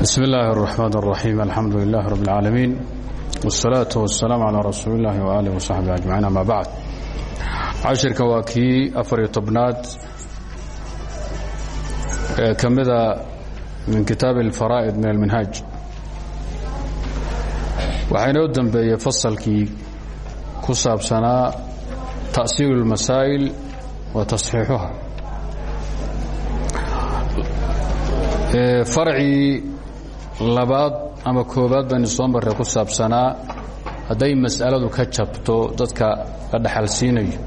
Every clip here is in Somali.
bsm اllahi الرحmn الرaحيم alxamdu لlah رb العaalamiin والsalaaة والsalaam عalى rasuuli اllahi وalih وصaxbi aجmaciin ama bacd cashirka waa kii afariyo tobnaad ee ka mida min kitaab اlfaraa'id min alminhaaj waxaa inoo dembeeyey fasalkii ku saabsanaa ta'siil اlmasaa'il wa tasxiixuha farcii labaad ama koobaad baynu soo marray ku saabsanaa hadday mas'aladu ka jabto dadka la dhaxalsiinayo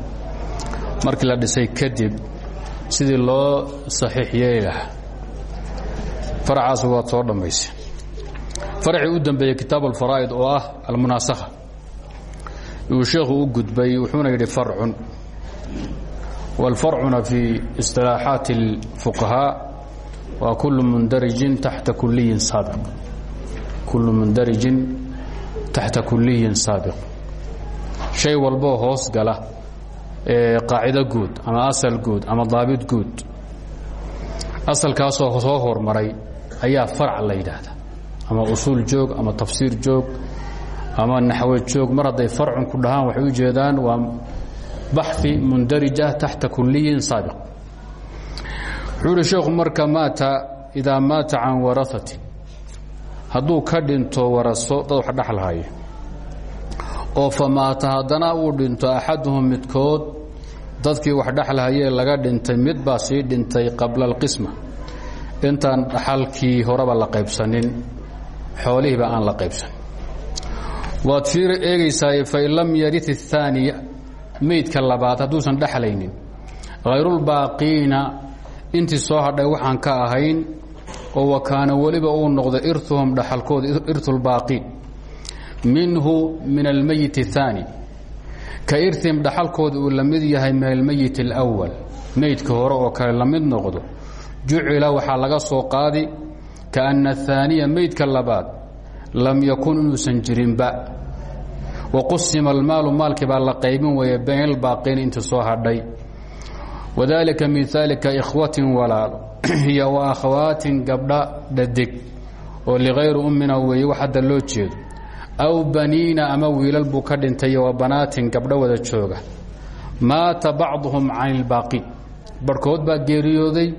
markii la dhisay kadib sidii loo saxiix yeeli lahaa. Farcaas waad soo dhammaysa farcii u dambeeyey kitaab alfaraa'id oo ah almunaasakha yuu sheekhu gudbay wuxuuna yidhi farcun. Wاlfarcuna fii isilaaxaati اlfuqahaa waa kul mundarijin taxta kuliyin saabiq. Kullu mundarijin taxta kuliyin saabiq. Shay walboo hoos gala qaacido guud ama asal guud ama daabit guud. Asalkaasoo soo hormaray ayaa farc la yidhaahda ama usuul joog ama tafsiir joog ama naxwe joog. Mar hadday farcun ku dhahaan waxay u jeedaan waa baxi mundarija taxta kuliyin saabiq wuxuu ihi sheekhu marka maata idaa maata can waraatin hadduu ka dhinto waraso dad wax dhexlhaya oo fa maata haddana uu dhinto axaduhum midkood dadkii wax dhexlhayee laga dhintay mid baa sii dhintay qabla alqisma intaan dhaxalkii horeba la qaybsanin xoolihiiba aan la qaybsanin waad fiir eegaysaa fain lam yarit الثaaniya meydka labaad hadduusan dhexlaynin hayrulbaaqiina intii soo hadhay waxaan ka ahayn oo wakaana weliba uu noqday irtuhum dhaxalkooda irtulbaaqiin minhu min almeyit الثaani ka irtihim dhaxalkooda uu la mid yahay min almeyit اlأwal meydka hore oo kale la mid noqdo jucila waxaa laga soo qaadi kaأna الثaaniya meydka labaad lam yakun inuusan jirinba waqusima almaalu maalkii baa la qaybin weeye bayn albaaqiin intii soo hadhay wadalika miaalika ikhwatin walaalo iyo wa akhawaatin gabdha dhadig oo likayri ummina weeye wax hadda loo jeedo aw baniina ama wiilal buu ka dhintay wa banaatin gabdho wada jooga maata bacduhum can ilbaaqi barhkood baa geeriyooday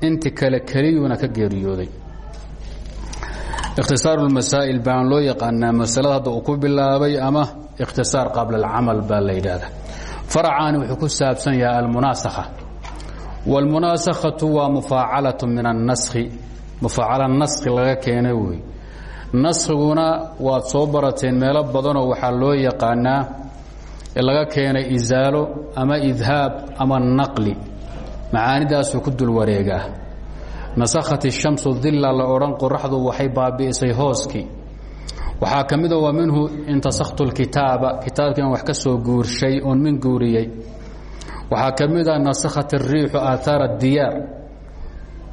inti kale keliyuuna ka geeriyooday ikhtisaaru lmasaa'il baan loo yaqaanaa masalada hadda uu ku bilaabay ama ikhtisaar qabla alcamal baa la yidhaahda farcaani wuxuu ku saabsan yahay almunaasakha wاlmunaasakhatu waa mufaacalaة min الnaskhi mufaacala naskhi laga keenay wey naskhiguna waad soo barateen meelo badanoo waxaa loo yaqaanaa laga keenay isaalo ama idhaab ama naqli macaanidaasuu ku dul wareegaa nasakhat الshamsu dila la odhan qoraxdu waxay baabi'isay hooskii waxaa ka mida wa minhu intasaktu اlkitaaba kitaabkiian wax ka soo guurshay oon min guuriyey waxaa ka mida nasakhat الriixu aaaar الdiyaar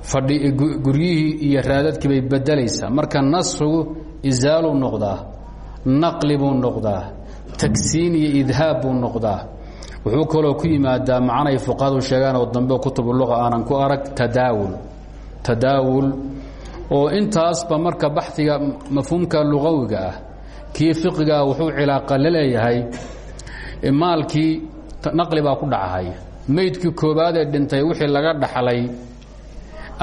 fadhi guryihii iyo raadadkii bay bedelaysaa marka naskhigu isaaluu noqdaa naqli buu noqdaa tagsiin iyo idhaab buu noqdaa wuxuu kaloo ku yimaadaa macnay fuqahadu sheegaan oo dambe kutub luqa aanan ku arag tadaawul tadaawul oo intaasba marka baxiga mafhuumka lugawiga ah kii fiqigaa wuxuu cilaaqa la leeyahay maalkii naqli baa ku dhacahaya meydkii koobaad ee dhintay wixii laga dhaxlay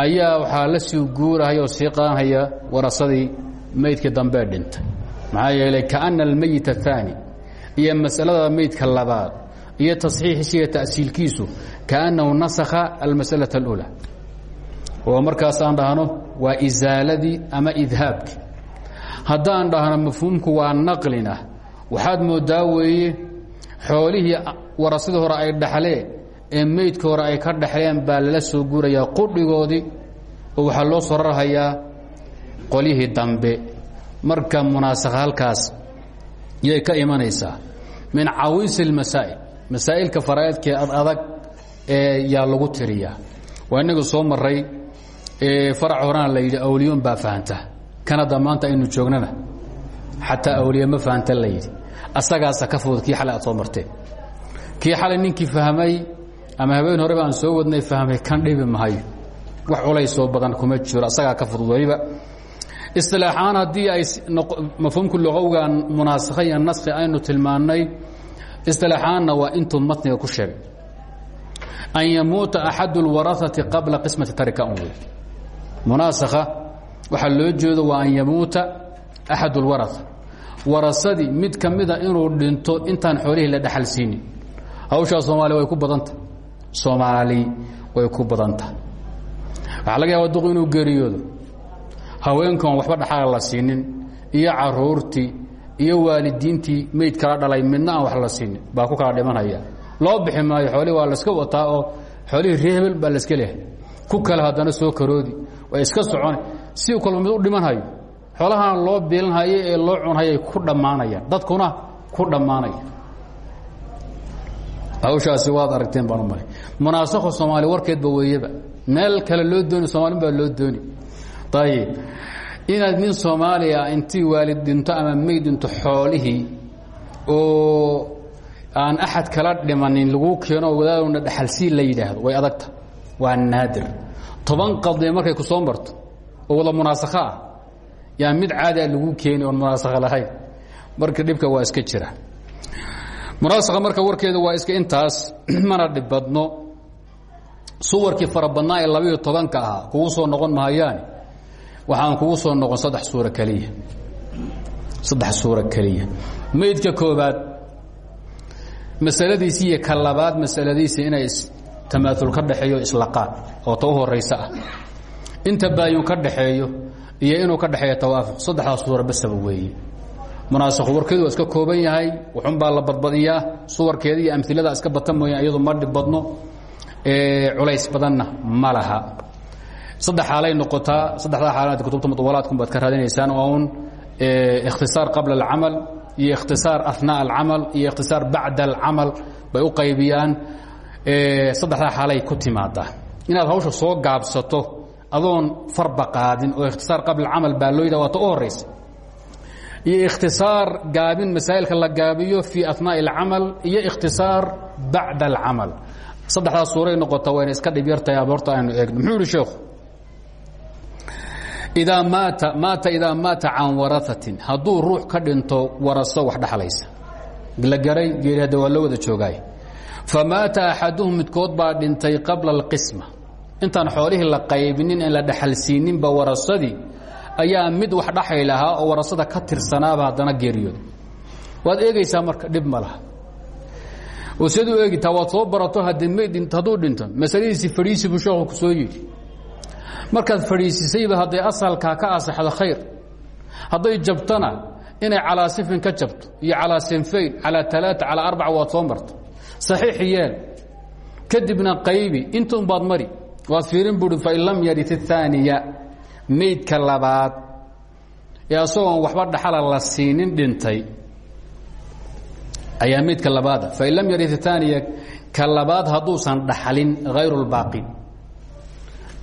ayaa waxaa la sii guurahaya oo sii qaanhaya warasadii meydkii dambee dhintay maxaa yeelay kaana almeyit aلثaani iyo masalada meydka labaad iyo tasxiixiisiiyo ta'siilkiisu kaannahu nasakha almasalaة اlأulى oo markaas aan dhahno waa isaaladii ama idhaabkii. Haddaan dhahno mafhuumku waa naqlina. Waxaad moodaa weeye xoolihii warasadii hore ay dhaxleen ee meydka hore ay ka dhaxleen baa lala soo guurayaa qudhigoodii oo waxaa loo soo rarhayaa qolyihii dambe. Marka munaasakha halkaas yay ka imanaysaa. Min cawiisi اlmasaa'il masaa'ilka faraa'idkee ad adag ee yaa lagu tiriyaa. Waa inaga soo maray farac horena la yidhi awliyon baa fahanta kanada maanta aynu joognana. Xataa awliye ma fahanta la yidhi. Asagaasa ka fudud kii xalay aad soo marteen kii xalay ninkii fahmay ama habeen horeba aan soo wadnay fahmay kan dhibi mahayo wax culaysoo badan kuma jiro asagaa ka fudud weliba. Isilaaxaan haddii ay mafhuumka luqowgan munaasakha iyo naskhi aynu tilmaannay isilaaxaanna waa intuu matniga ku sheegay. An yamuuta axad اlwaraثati qabla qismati tarika un wey munaasakha waxaa loo jeedo waa an yamuuta axad اlwaraثa warasadii mid ka mida inuu dhinto intaan xoolihii la dhaxal siinin. Hawshaa soomaaliya way ku badanta. Soomaali way ku badanta. Waxaa laga yaaba duqu inuu geeriyoodo. Haweenkan waxba dhaxala la siinin iyo caruurtii iyo waalidiintii meyd kala dhalay midna aan wax la siinin baa ku kala dhimanaya. Loo bixi maayo xoolihii waa laska wataa oo xoolihii ree hebel baa laska lehay ku kale haddana soo karoodi way iska socon. Si kolba mid u dhimanhayo xoolahaan loo biilanhayo ee loo cunhayay ku dhammaanayaan. Dadkuna ku dhammaanaya hawshaasi waad aragteen baan u malay munaasakho soomaali warkeedba weeyeba meel kale loo dooni soomaalin baa loo dooni. Ayib inaad nin soomaaliya intii waalid dhinto ama meyd dhinto xoolihii oo aan axad kala dhimanin lagu keeno wadaaduna dhaxalsiin la yidhaahdo. Way adagta. Waa naadir toban qadee markay ku soo marto oo wada munaasakho ah. Yaa mid caadia lagu keeni oon munaasakho lahayn. Marka dhibka waa iska jira. Munaasakha marka warkeeda waa iska intaas mana dhibadno. Suwarkii fara badnaa ee labayo tobanka ahaa kugu soo noqon mahayaani. Waxaan kugu soo noqon saddex suura keliya. Saddex suura keliya. Meydka koobaad masaladiisii iyo ka labaad masaladiisii inay tamaaul ka dhaxeeyo islaqaan oo ta u ah. Inta baayun ka dhaxeeyo iyo inuu ka dhexeeyo tawaafuq saddexdaas suura basaba weeye. Munaasakhu warkeedu iska kooban yahay wuxun baa la badbadiyaa suwarkeeda iyo amilada iska bata iyadu ma dhib badno. Culays badanna ma saddex xaalay noqotaa saddexdaa xaalaad kutubta mudawalaadkun baad ka raadinaysaan waa un ikhtisaar qabla alcamal iyo ikhtisaar ahnaa alcamal iyo ikhtisaar bacda alcamal bay u qaybiyaan saddexdaa xaalay ku timaadaa inaad hawsha soo gaabsato adoon farba qaadin oo ikhtisaar qabla alcamal baa loo yidhah waa ta u horaysa iyo ikhtisaar gaabin masaa'ilka la gaabiyo fii ahnaaءi اlcamal iyo ikhtisaar bacda alcamal. Saddexdaas suuray noqota wayna iska dhib yartahay ab horta aynu eegno. Muxuu ihi sheekhu idaa maata maata idaa maata can waraatin hadduu ruux ka dhinto waraso wax dhaxlaysa. La garay geeri hadda waa loo wada joogaay famaata axaduhum midkood baa dhintay qabla اlqisma intaan xoolihii la qaybinin en la dhaxalsiininba warasadii ayaa mid wax dhaxay lahaa oo warasada ka tirsanaaba haddana geeriyooda waad eegaysaa marka dhib ma laha oo siad u eegitaa waad soo barato hadduu dhinto masaladiisii fadhiisi buu sheekhu ku soo yidhi markaad fadhiisisayba hadday asalkaa ka asaxdo khayr hadday jabtana inay calaa sifin ka jabto iyo calaa sinfayn calaa alaaa calaa arbaca soo marta saxiix yeel kadibna qaybi intuun baad mari waad fiirin buui fain lam yarit الثaaniya maydka labaad ee asagoon waxba dhaxala la siinin dhintay ayaa maydka labaada fain lam yarit الثaaniya ka labaad hadduusan dhaxlin hayru اlbaaqi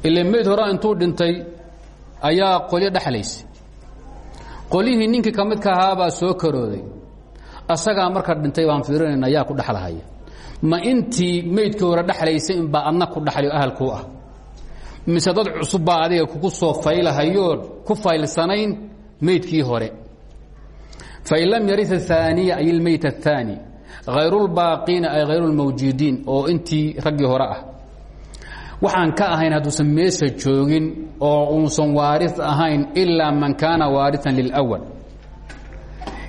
ila mayd horaa intuu dhintay ayaa qolyo dhexlaysa qolyihii ninkii ka midka ahaabaa soo karooday asagaa marka dhintay baan fiirinayna yaa ku dhexlahaya ma intii maydkii hore dhexlaysay inbaa adna ku dhaxlayo ahalkuu ah mise dad cusub baa adiga kugu soo faylahayoon ku faylsanayn maydkii hore fain lam yarit aaniya ay ilmayt aلثaani hayrulbaaqiina ay hayrulmawjuudiin oo intii raggii hore ah waxaan ka ahayn hadduusan meesa joogin oo uusan waari ahayn ilaa man kaana waarian lilأwal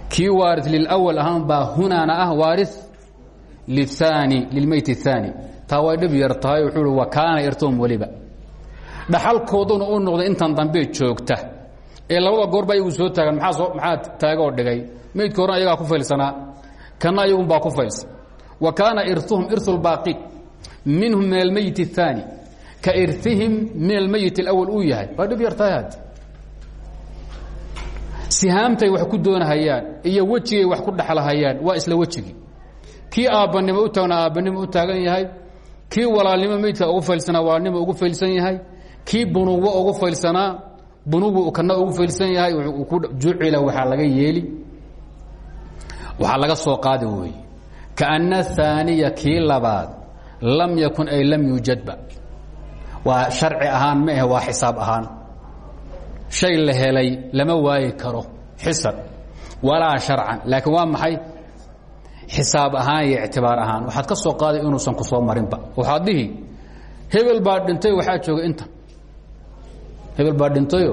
kii waari lilأwal ahaan baa hunaana ah waari liلثaani lilmayt الثaani taa way dhib yar tahay wuxuu i wa kaana irtoom weliba dhaxalkooduna u noqday intan dambe joogta ee labada goorba ayagu soo taagan maaa maxaa taagoo dhigay maydka horena ayagaa ku faylsanaa kana ayagunbaa ku faylsan wa kaana irثuhum irثu اlbaaqi minhum min almayit الثaani ka irihim min almayit اlأwl uu yahay waa dhib yar tahay had sihaamtay wax ku doonahayaan iyo wejigay wax ku dhexlahayaan waa isla wejigii kii aabbanimo u taagna aabbanimo u taagan yahay. Kii walaalnimo meydka ugu faylsanaa walaalnimo ugu faylsan yahay. Kii bunuwo ugu faylsanaa bunuwu kana ugu faylsan yahay jucila waxaa laga yeeli. Waxaa laga soo qaadi weeye. Kaأna ثaaniya kii labaad lam yakun ay lam yuujadba waa sharci ahaan ma ahe waa xisaab shay la helay lama waayi karo. Xisan walaa sharcan. Laakiin waa maxay xisaab ahaan iyo ictibaar ahaan. Waxaad ka soo qaaday inuusan ku soo marinba. Waxaad dhihi hebel baa dhintay waxaa jooga inta. Hebel baa dhintayo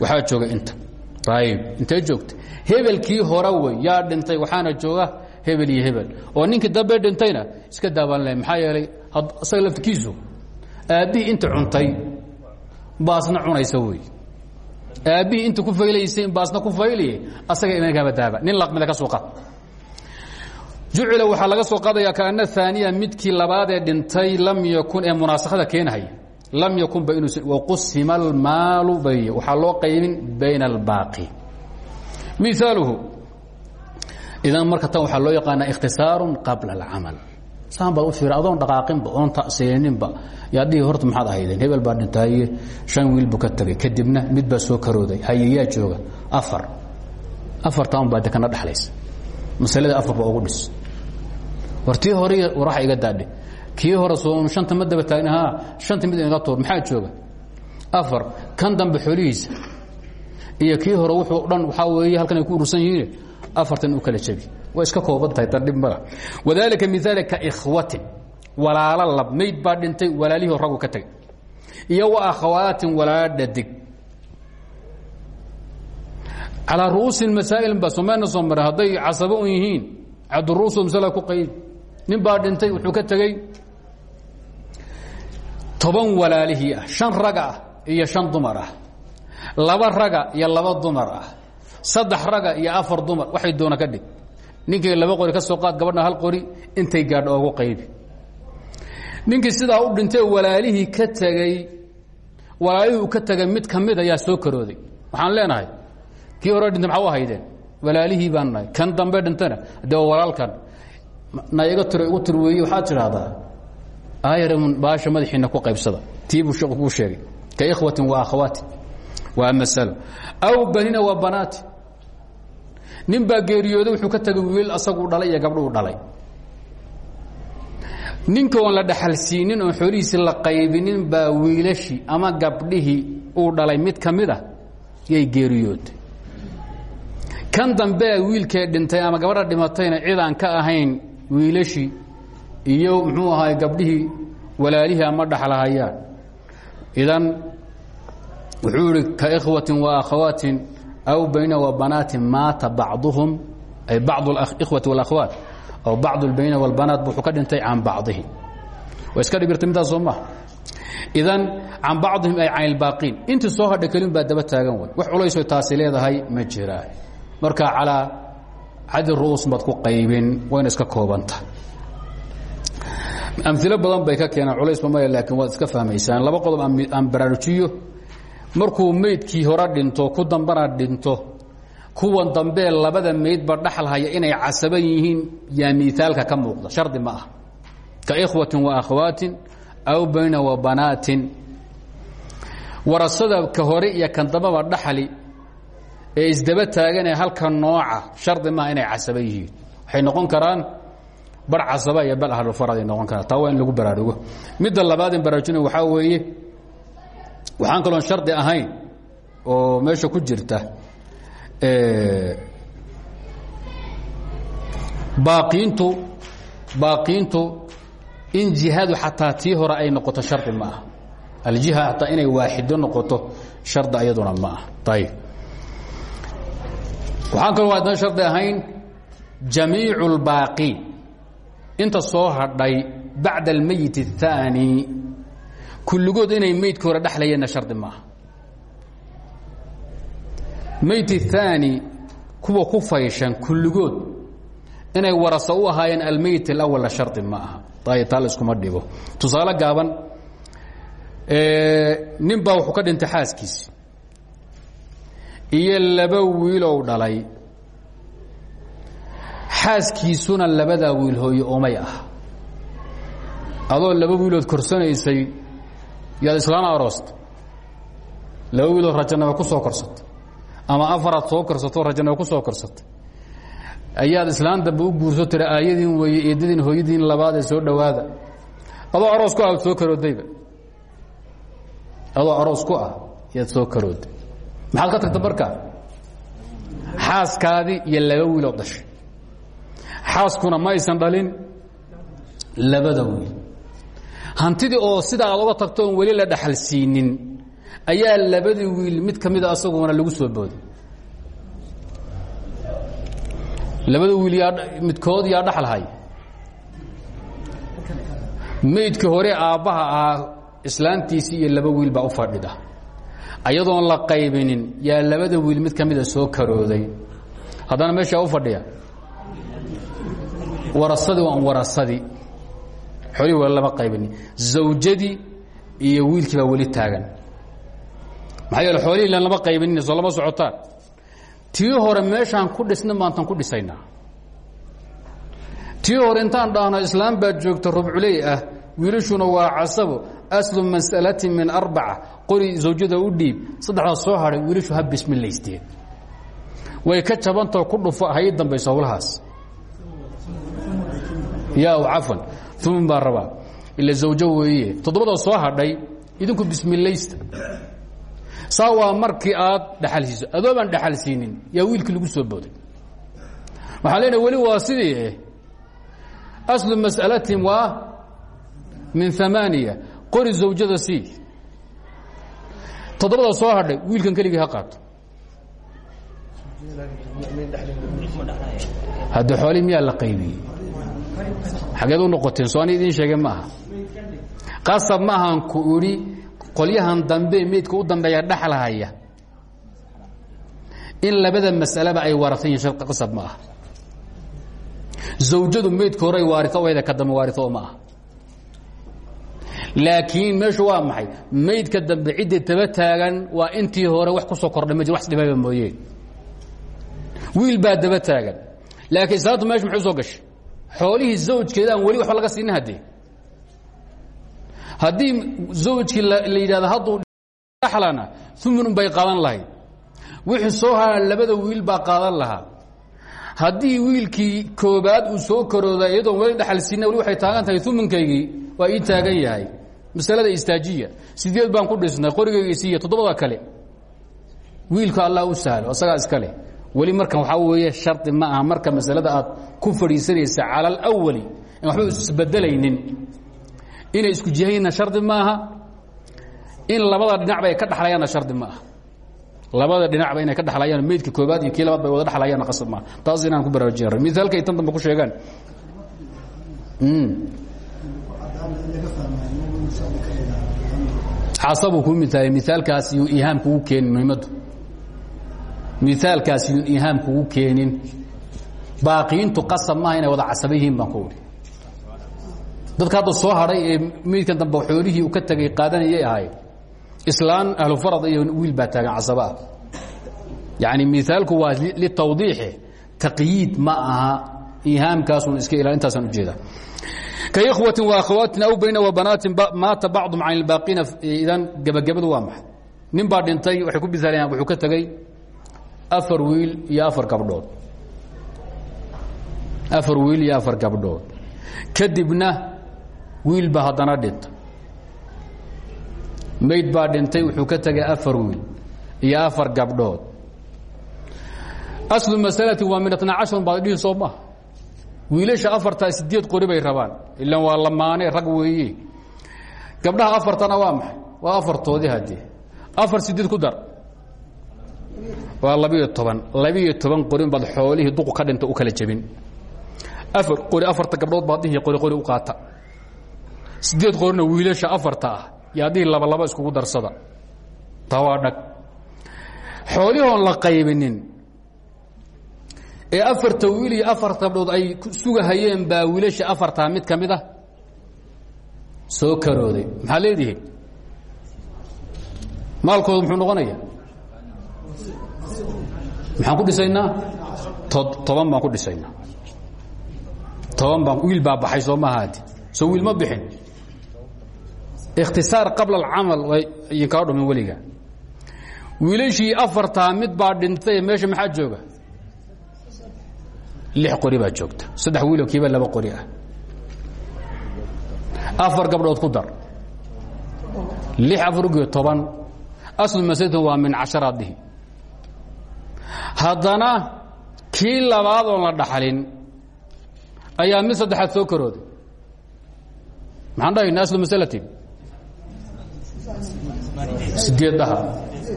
waxaa jooga inta. Ayib intee joogta hebelkii hore wey yaa dhintay waxaana jooga hebel iyo hebel. Oo ninkii dambe dhintayna iska daabaan leh maxaa yeelay isaga laftikiisu aabbihii inta cuntay baasna cunaysa wey. Aabbihii inta ku faylaysay baasna ku faylaya asaga imankaba daaba. Nin laqmida ka soo qaad jucila waxaa laga soo qaadaya kaana aaniya midkii labaadee dhintay lam yakun ee munaasakada keenahaya lam yakun waqusima almaalu bay waxaa loo qaybin bayna albaaqi. Miaaluhu idan marka tan waxaa loo yaqaanaa ikhtisaaru qabla alcamal. Saan baad u fiira adoon dhaqaaqinba oon taseeninba yaad dhihi horta maxaad ahaydeen hebel baa dhintaaye shan wiil buu ka tegay kadibna mid baa soo karooday haye yaa jooga afar. Afartaan baa de kana dhexlaysa masalada afar baa ugu dhis war tii hore waraxa iga daadhe kii hore soo shanta ma daba taagni ha shanta mid inaga tuur maxaa jooga? Afar kan dambe xoolihiisa iyo kii hore wuxuu dhan waxaa weeye halkan ay ku urursan yihiin. Afartan u kala jabi way iska kooban tahay tan dhib mala wadaalika miaali ka ikhwatin walaalo lab mayd baa dhintay walaalihii raggu ka tegay. Iyo wa akhawaatin walaalo dhadig. Calaa ru'uusi masaa'il ba somayna soo mare hadday casabo un yihiin cabduruusu masala ku qayb nin baa dhintay wuxuu ka tegey toban walaalihii ah shan raga ah iyo shan dumar ah. Laba raga iyo laba dumar ah. Saddex raga iyo afar dumar waxay doona ka dhig. Ninkii laba qori ka soo qaad gabadha hal qori intay gaadho ogu qaybi. Ninkii sidaa u dhintay walaalihii ka tegey walaalihii uu ka tegay mid ka mid ayaa soo karooday. Waxaan leenahay kii hore dhintay maxaa u haydeen walaalihii baan nahay. Kan dambe dhintana dee walaalkan na iga tiro igu tir weeye waxaad tidhaahdaa ayarmun baasha madaxiina ku qaybsada. Tii buu sheeku kuu sheegay. Ka ikhwatin wa akhawaati waa masalo aw banina waa banaati. Nin baa geeriyooday wuxuu ka tegay wiil asaguu dhalay iyo gabdhuu dhalay. Ninka oon la dhaxalsiinin oon xoolihiisii la qaybinin baa wiilashii ama gabdhihii uu dhalay. Mid ka mid a yay geeriyooday kan dambea wiilkee dhintay ama gabadha dhimatayna cidaan ka ahayn wiilashii iyo muxuu ahaay gabdhihii walaalihii ama dhaxlahayaan idan wuxuu ihi kakhwatin wa akhawaatin aw bayna wa banaatin maata bacduhum. Ay bacd ikhwati walakhwaat aw bacd lbayna wاlbanaat wuxuu ka dhintay can bacdihi. Wa iska dhibirta midaas soo maha idan can bacdihim ay can ilbaaqiin intii soo hadha kelin baa daba taagan way. Wax culaysoo taasi leedahay ma jiraa marka calaa cadi ru'uus baad ku qaybin wayna iska koobanta. Amilo badan bay ka keenaan culaysba maya laakiin waad iska fahmaysaan. Laba qodob aan baraarujiyo. Markuu meydkii hore dhinto ku dambana dhinto kuwan dambee labada meydba dhaxal haya inay casaban yihiin yaa miaalka ka muuqda. Shardi ma ah ka ikhwatin wa akhawaatin aw bayna wa banaatin. Warasada ka hore iyo kan dambaba dhaxali ee isdaba taaganee halka nooca shardi maaha inay casaba yihiin. Waxay noqon karaan bar casaba iyo bal ahlulfarad ay noqon karaan. Taa waa in lagu baraarugo. Midda labaadin baraarujina waxaa weeye waxaan kaloon shardi ahayn oo meesha ku jirta baaqiintu baaqiintu in jihadu xataa tii hore ay noqoto shardi ma aha aljiha hataa inay waaxido noqoto shardi ayaduna ma ah ayib waxaan kaloo adna shardi ahayn jamiicu اlbaaqiin inta soo hadhay bacda almeyit الثaani kulligood inay meydka hore dhexlayeenna shardi maaha meyd الثaani kuwa ku fayshan kulligood inay warasa u ahaayeen almeyt اlawala shardi ma aha ayb taa la iskuma dhigo tusaale gaaban nin baa wuxuu ka dhintay xaaskiisi iyo laba wiilow dhalay. Xaaskiisuna labadaa wiil hooye omay ah. Adoo laba wiilood korsanaysay yaad islaana aroosta laba wiilood rajanaba ku soo korsatay. Ama afaraad soo korsato rajanaba ku soo korsatay. Ayaad islaan dambe u guurso tira aayadiin weeye eedadiin hooyadiin labaad soo dhowaada. Adoo aroos ku ah soo karoodayba adoo aroos ku ah yaad soo karooday maxaad ka tagta marka xaaskaadii iyo laba wiiloo dhashay. Xaaskuna ma aysan dhalin labada wiil. Hantidii oo sida aad oga tagto weli la dhaxal siinin ayaa labadii wiil mid ka mida asaguna lagu soo booday. Labada wiil yaa midkood yaa dhaxalhay maydkii hore aabbaha ahaa islaantiisii iyo laba wiil baa u fadhida ayadoon la qaybinin yaa labada wiil mid ka mida soo karooday. Haddana meeshaa u fadhiya. Warasadii waan warasadii xoolihii wali lama qaybinin. Zawjadii iyo wiilkii baa weli taagan. Maxaa yeele xoolihii lama qaybinin soo lama socotaan. Tii hore meeshaan ku dhisna maantan ku dhisaynaa. Tii hore intaan dhahno islaam baa joogta rubculey ah. Wiilashuna waa casabo aslu mas'alatin min arbaca qori zawjada u dhiib saddexdaas soo hadhay wiilashu ha bismilaysteen way ka jabantao ku dhufo hay dambayso howlahaas. Yaa cafan. Umin baa rabaa ila zawjo weeye. Toddobada soo hadhay idinku bismilaysta saa waa markii aad dhaxal siiso. Adoobaan dhaxal siinin yaa wiilkii lagu soo booday. Waxaa leenahay weli waa sidii aslu mas'alatin waa min amaaniya qori zawjada sii toddobada soo hadhay wiilkan keligii ha qaato. Hadda xoolii miyaa la qaybiyey? Xageed u noqoteen soo ani idiin sheege ma aha qasab maahan ku idhi qolyahan dambe meydka u dambeeya dhaxlahaya. In labada mas'aleba ay waaratan yihiin qasab ma aha. Zawjadu meydka horay waarito wayda ka dambe waarito ma aha laakiin meeshu waa maxay? Maydka dambe ciddii taagan waa intii hore wax ku soo kordhay ma jir wax dhibaba mooyeen wiil baa daba taagan. Laakiin islaantu meeshu maxay soo gashay? Xoolihii zawjkeeda aan weli laga siinin haddee haddii zawjkii la yidhahdo hadduu dhaxlana umun bay qaadan lahayd. Wixii soo haran labada wiil baa qaadan lahaa. Haddii wiilkii koobaad uu soo karooda iyadoon weli dhaxal siina weli waxay taagan tahay waa ii taagan yahay masalada istaajiya. Sideed baan ku dhisnay qorigayga siiya toddobada kale. Wiilka allah u sahlo asagaa iskale weli markan waxaa weeye shardi ma aha marka masalada aad ku fadhiisanaysa cala alawali in waxba isbedelaynin inay isku jihayna shardi ma aha. In labada dhinacba ay ka dhexlayaanna shardi ma aha. Labada dhinacba inay ka dhexlayaan meydka koobaad iyo kii labaad bay wada dhexlayaanna qasab maaha taas inaan ku baraarujin ra misaalkay tan dambe ku sheegaan casabuu kuu miaalay miaalkaas yuu ihaam kugu keenin muhimaddu miaalkaas yun ihaam kugu keenin. Baaqiintu qasab maaha inay wada casaba yihiin baan ku idhi dadka hadda soo hadhay ee meydkan dambe xoolihii uu ka tegay qaadanayay ahay islaan ahlu farad iyo wiil baa taagan casaba. Ah yani miaalku waa litawdiixi taqyiid ma aha ihaamkaasun iska ila intaasaan ujeeda kaikhwati waakhawaati aw bayna wabanaatin maata bacdum can ilbaaqiina idan gebagabadu waa maxay nin baa dhintay waxay ku misaalayaan wuxuu ka tegey afar wiil iyo afar gabdhood afar wiil iyo afar gabdhood kadibna wiil baa haddana dhinta mayd baa dhintay wuxuu ka tegay afar wiil iyo afar gabdhood aslu masalati waa min atna cashar baad dhihi soo maha wiilasha afartaa sideed qori bay rabaan. Ilan waa lamaane rag weeye gabdhaha afartana waa maxay? Waa afartoodii haddee afar sideed ku dar. Waa labiyo toban. Labiyo toban qorin baad xoolihii duqu ka dhinta u kala jebin. Afar qori afarta gabdhood baad dhihi qori qori u qaata. Sideed qorina wiilasha afarta ah. Yaa dhihi laba laba iskugu darsada. Taa waa dhag. Xoolihoon la qaybinin ee afarta wiil iyo afarta gabdhood ay sugahayeen baa wiilasha afartaa mid ka ah. Soo karooday. Maxaad leedihiin maalkooda muxuu noqonaya maxaan ku dhisaynaa? Toban baan ku dhisaynaa. Toban baan wiil baa baxay soo maahaadi soo wiil ma bixin. Ikhtisaar qabla alcamal idinkaa dhumin weliga wiilashii afartaa mid baa dhintay meesha maxaa jooga lix qori baa joogta saddex wiiloo kiiba laba qori ah afar gabdhood ku dar lix afar ugiyo toban aslu maslatan waa min casharaadihi haddana kii labaad oon la dhaxlin ayaa mid saddexaad soo karooday maxaan dhahayna aslu masalatin sideed dhaha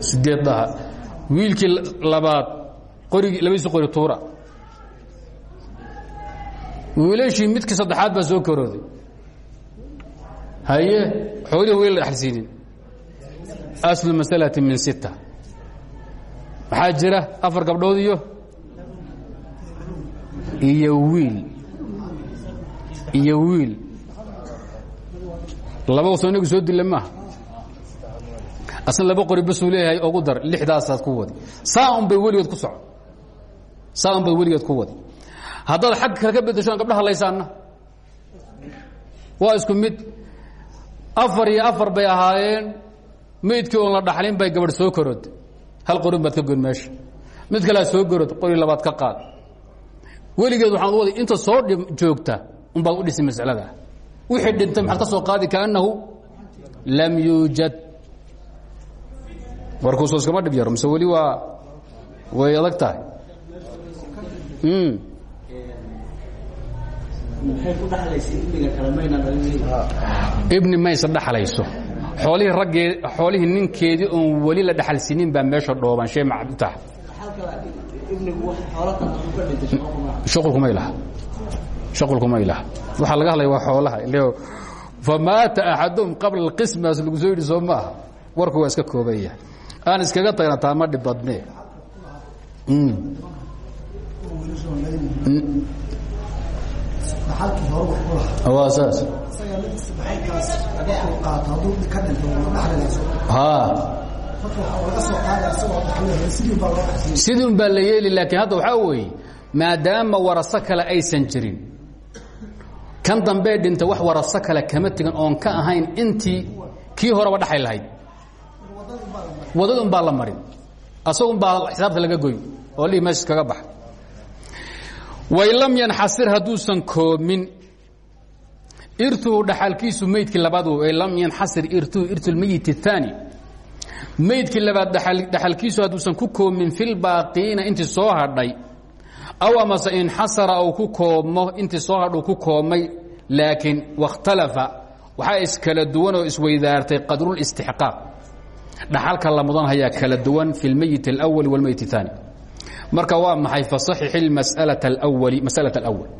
sideed dhaha wiilkii labaad qorigii labadiisi qori tuura wiilashii midkii saddexaad baa soo karooday haye xoolihii weli la dhexalsiinin aslu masalati min sita maxaa jira afar gabdhood iyo? Iyo wiil. Iyo wiil. Laba soo inagu soo dilla maaha. Asna laba qori basuu leeyahay ogu dar lixdaasaad ku wadi. Saa un bay weligeed ku soco saa un bay weligeed ku wadi haddaad xag kale ka bedeshoan gabdhaha laysaanna waa isku mid. Afar iyo afar bay ahaayeen. Maydkii oon la dhaxlin bay gabadh soo korod. Hal qorin baad ka goyn meesha. Mid kalea soo gorod qori labaad ka qaad. Weligeed waxaan u waday inta soo joogta unbaad u dhisi masalada. Wixii dhintay maxaad ka soo qaadi kaannahu? Lam yuujad warkuusoo iskama dhib yaro mise weli waa way adag tahay ibni mayse dhaxlayso. Xoolihii raggee xoolihii ninkeedii oon weli la dhaxalsinin baa meesha dhooban shay macbutax shuqulkumay laha shuqulkumay laha waxaa laga hadlaya waa xoolaha. Famaata axaduhum qabla alqismaas lagu soo yidhi soo maaha warku waa iska kooban yahay aan iskaga tagna taa ma dhib badnee waa saas. Sidii un baa la yeeli laakiin hadda waxaa weeye maadaama waraso kale aysan jirin kan dambee dhinta wax waraso kale kama tegan oon ka ahayn intii kii horeba dhaxay lahayd. Wadadun baa la marin. Asagun baa xisaabta laga goyn oo lii meesha kaga baxa wain lam yanxasir hadduusan koomin irtuhu dhaxalkiisu meydkii labaad w lam yanxasir irtuhu irtu lmeyit الثaani meydkii labaad dhaxalkiisu hadduusan ku koomin fi lbaaqiina intii soo hadhay aw amase inxasara ou ku koobmo intii soo hadhuu ku koobmay laakiin wakhtalafa waxaa iskala duwan oo isweydaartay qadrulاstixqaaq dhaxalka la mudanhayaa kala duwan fi اlmeyit اlأwali wاlmeyit الثaani marka waa maxay faصaxix اmasأlaة اlأwali masأlaة اlأwal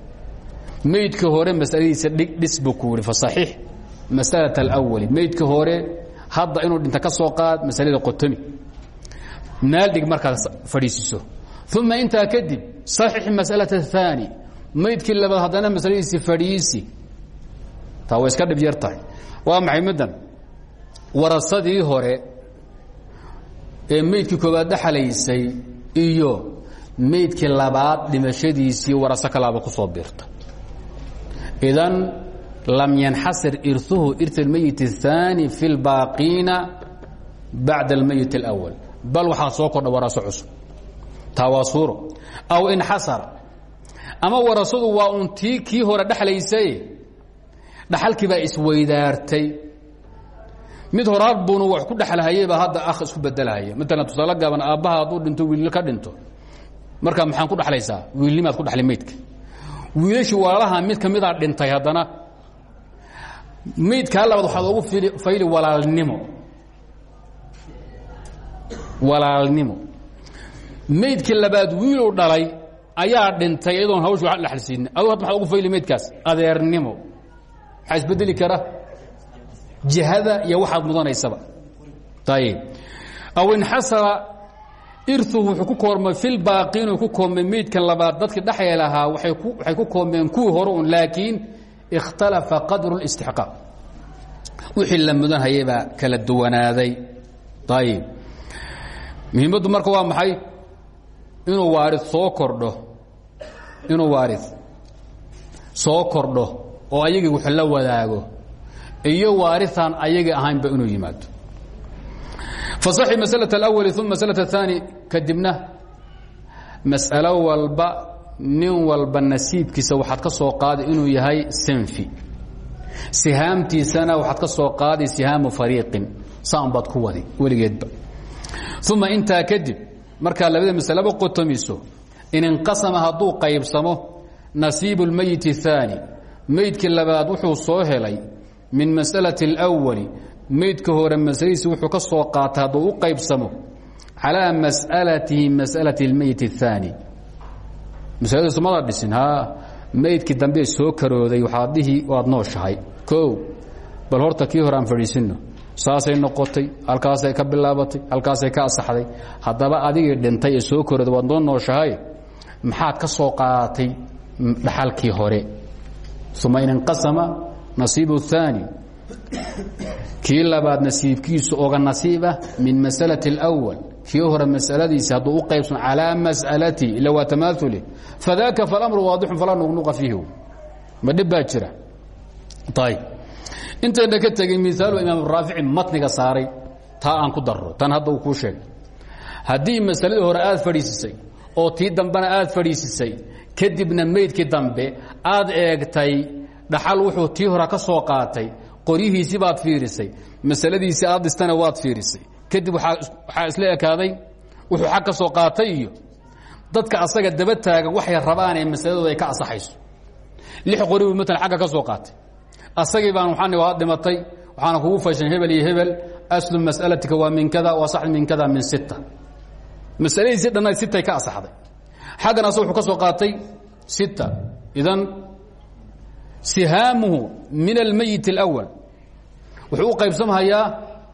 meydka hore masaladiisa dhig dhis buu ku yihi faصaxiix masأlaة اlأwali meydka hore hadda inuu dhinta ka soo qaad masalada qotoni meel dhig markaad fadhiisiso uma intaa kadib صaxix masأlaة الثaani meydkii labaad haddana masaladiisi fadhiisi taa way iska dhib yar tahay waa maxay middan warasadii hore ee meydkii koobaad dhaxalaysay iyo meydkii labaad dhimashadiisii waraso kalaaba ku soo biirta idan lam yanxasir irثuhu irث اlmeyit الثaanي fi اlbaaqiina bacda اlmeyit اlأwal bal waxaa soo kordha waraso cusub taa waa suuro aw inxasara ama warasadu waa un tii kii hore dhexlaysay dhaxalkii baa isweydaartay mid horaar buuna wax ku dhexlahayey baa hadda akh isku bedelahaya maalan tusaale gaaban aabbaha hadduu dhinto wiilil ka dhinto. Markaa maxaan ku dhexlaysaa wiilnimaad ku dhexlay meydka wiilashii walaalaha mid ka midaa dhintay haddana meydkaa labaad waxaad ogu fayli walaalnimo. Walaalnimo. Meydkii labaad wiiluu dhalay ayaa dhintay iyadoon hawshu wa dhexalsiinin aduu hadda maxaad ugu fayli meydkaas adeernimo. Maxaa isbedeli kara jihada iyo waxaad mudanaysaba. Ayb aw inxasara irtuhu wuxuu ku koormay filbaaqi inuu ku koobmay meydkan labaad. Dadkii dhexay lahaa waxay ku koobmeen kuwii hore un laakiin ikhtalafa qadru اlistixqaaq wixii la mudanhayay kala duwanaaday. Ayb muhiimaddu marka waa maxay? Inuu waari soo kordho. Inuu waari soo kordho oo ayagii wax la wadaago iyo waariaan ayagii ahaynba inuu yimaado faصaxi masأlaة اأwli uma masأlaة الثaanي kadibna mas'alo walba nin walba nasiibkiisa waxaad ka soo qaadi inuu yahay sanfi sihaamtiisana waxaad ka soo qaadi sihaamu fariiqin saan baad ku wadi weligeedba uma intaa kadib markaa labada masaleba qotomiso in inqasama hadduu qaybsamo nasiibu اlmeyit الثaani meydkii labaad wuxuu soo helay min masأalaة اlأwali meydka hore masaladiisi wuxuu ka soo qaatay hadduu u qaybsamo calىa mas'alatihi masأalaة اlmeyit الثaani masaladiisu mada dhisin ha meydkii dambe soo karooday waxaad dhihi waad nooshahay o bal horta kii hore aan fadhiisino saasay noqotay halkaasay ka bilaabatay halkaasay ka asaxday haddaba adigii dhintay ee soo korooday waad noo nooshahay maxaad ka soo qaadatay dhaxalkii hore uma in inqasama nasiibu الثaani kii labaad nasiibkiisu oga nasiibah min masأalaة الأwal kii hore masaladiisi hadduu u qaybsamo calىa mas'alati ila waa tamaauli fadaka falamru waadixu falaa nuqnuqa fiihi ma dhib baa jira ayb intayna ka tegin miaalu imaam raafici matniga saaray taa aan ku daro tan hadda uu kuu sheegay haddii masaladii hore aad fadhiisisay oo tii dambena aad fadhiisisay kadibna meydkii dambe aad eegtay dhaxal wuxuu tii hore ka soo qaatay qoryihiisii baad fiirisay masaladiisii aad dhistana waad fiirisay. Kadib waxaa isla ekaaday wuxuu xag ka soo qaatay iyo dadka asaga daba taagan waxay rabaan ee masaladooda ay ka asaxayso lix qori buu maalan agga ka soo qaatay. Asagii baan waxaan waad dhimatay waxaana kugu fashan hebel iyo hebel aslu mas'alatika waa min kada wa sax min kada min sita masaladiisii dhanna sitay ka asaxday xaggan asag wuxuu ka soo qaatay sita idan sihaamuhu min almayit اlأwal wuxuu u qaybsamhayaa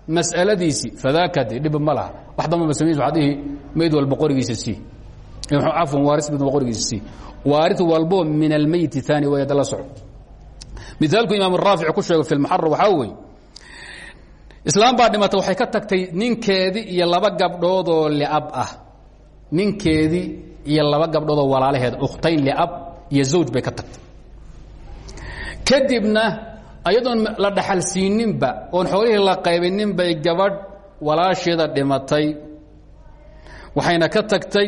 mas'aladiisii fadaaka de dhib ma laha wax damba ma samays waxaad dhihi mayd walba qorigiisa sii cafwan waaris mid walba qorigiisa sii waaris walbo min almayit الثaani way dala soco miaalku imaam raafic ku sheego fi lmuxarar waxaa weeye islaam baa dhimatay waxay ka tagtay ninkeedii iyo laba gabdhoodoo liab ah ninkeedii iyo laba gabdhoodoo walaalaheed ukhtayn liab iyo zawj bay ka tagtay kadibna ayadoon la dhaxalsiininba oon xoolihii la qaybinin bay gabadh walaasheeda dhimatay. Waxayna ka tagtay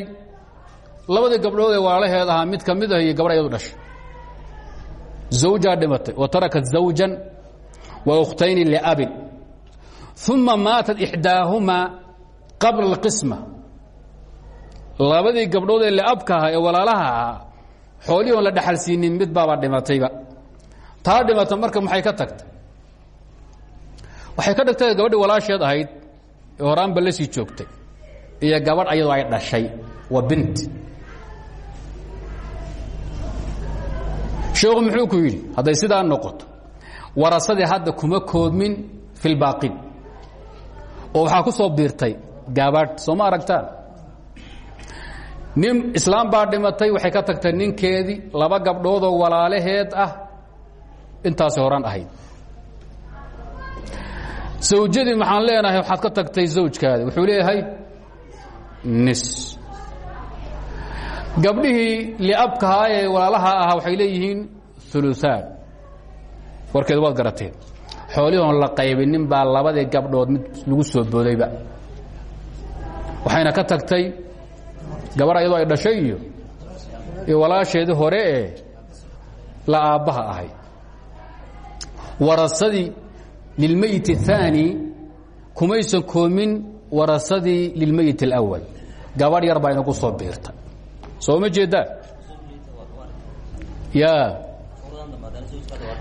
labadii gabdhood ee walaalaheed ahaa mid ka ah iyo gabadh ayadu dhashay. Zawjaa dhimatay wa tarakat zawjan wa ukhtayni liabin uma maatat ixdaahumaa qabla اlqisma labadii gabdhood ee liabka ahaa ee walaalaha ahaa xoolihii oon la dhaxalsiinin mid baaba dhimatayba taa dhimata marka maxay ka tagtay? Waxay ka dhigtay gabadhii walaasheed ahayd ee horaanba la sii joogtay iyo gabadh ayadoo ay dhashay wa bint. Sheekhu muxuu ku yidhi hadday sidaa noqoto warasadii hadda kuma koodmin fi lbaaqin oo waxaa ku soo biirtay gabadh soo ma aragtaan? Islaam baa dhimatay waxay ka tagtay ninkeedii laba gabdhoodoo walaalaheed ah intaasi horaan ahayd. Zawjadii maxaan leenahay waxaad ka tagtay zawjkaadi. Wuxuu leeyahay nis. Gabdhihii liabkahaa ee walaalaha ahaa waxay leeyihiin uluaan warkeed waad garateen. Xoolihii la qaybinin baa labadii gabdhood mid lagu soo boodayba. Waxayna ka tagtay gabarh ay dhashay iyo walaasheedii hore ee la aabbaha ahay warasadii lilmeyit الثaanي kumaysan koomin warasadii lilmeyit اlأwal gabadh yar baa inagu soo biirta soo ma jeedaa ya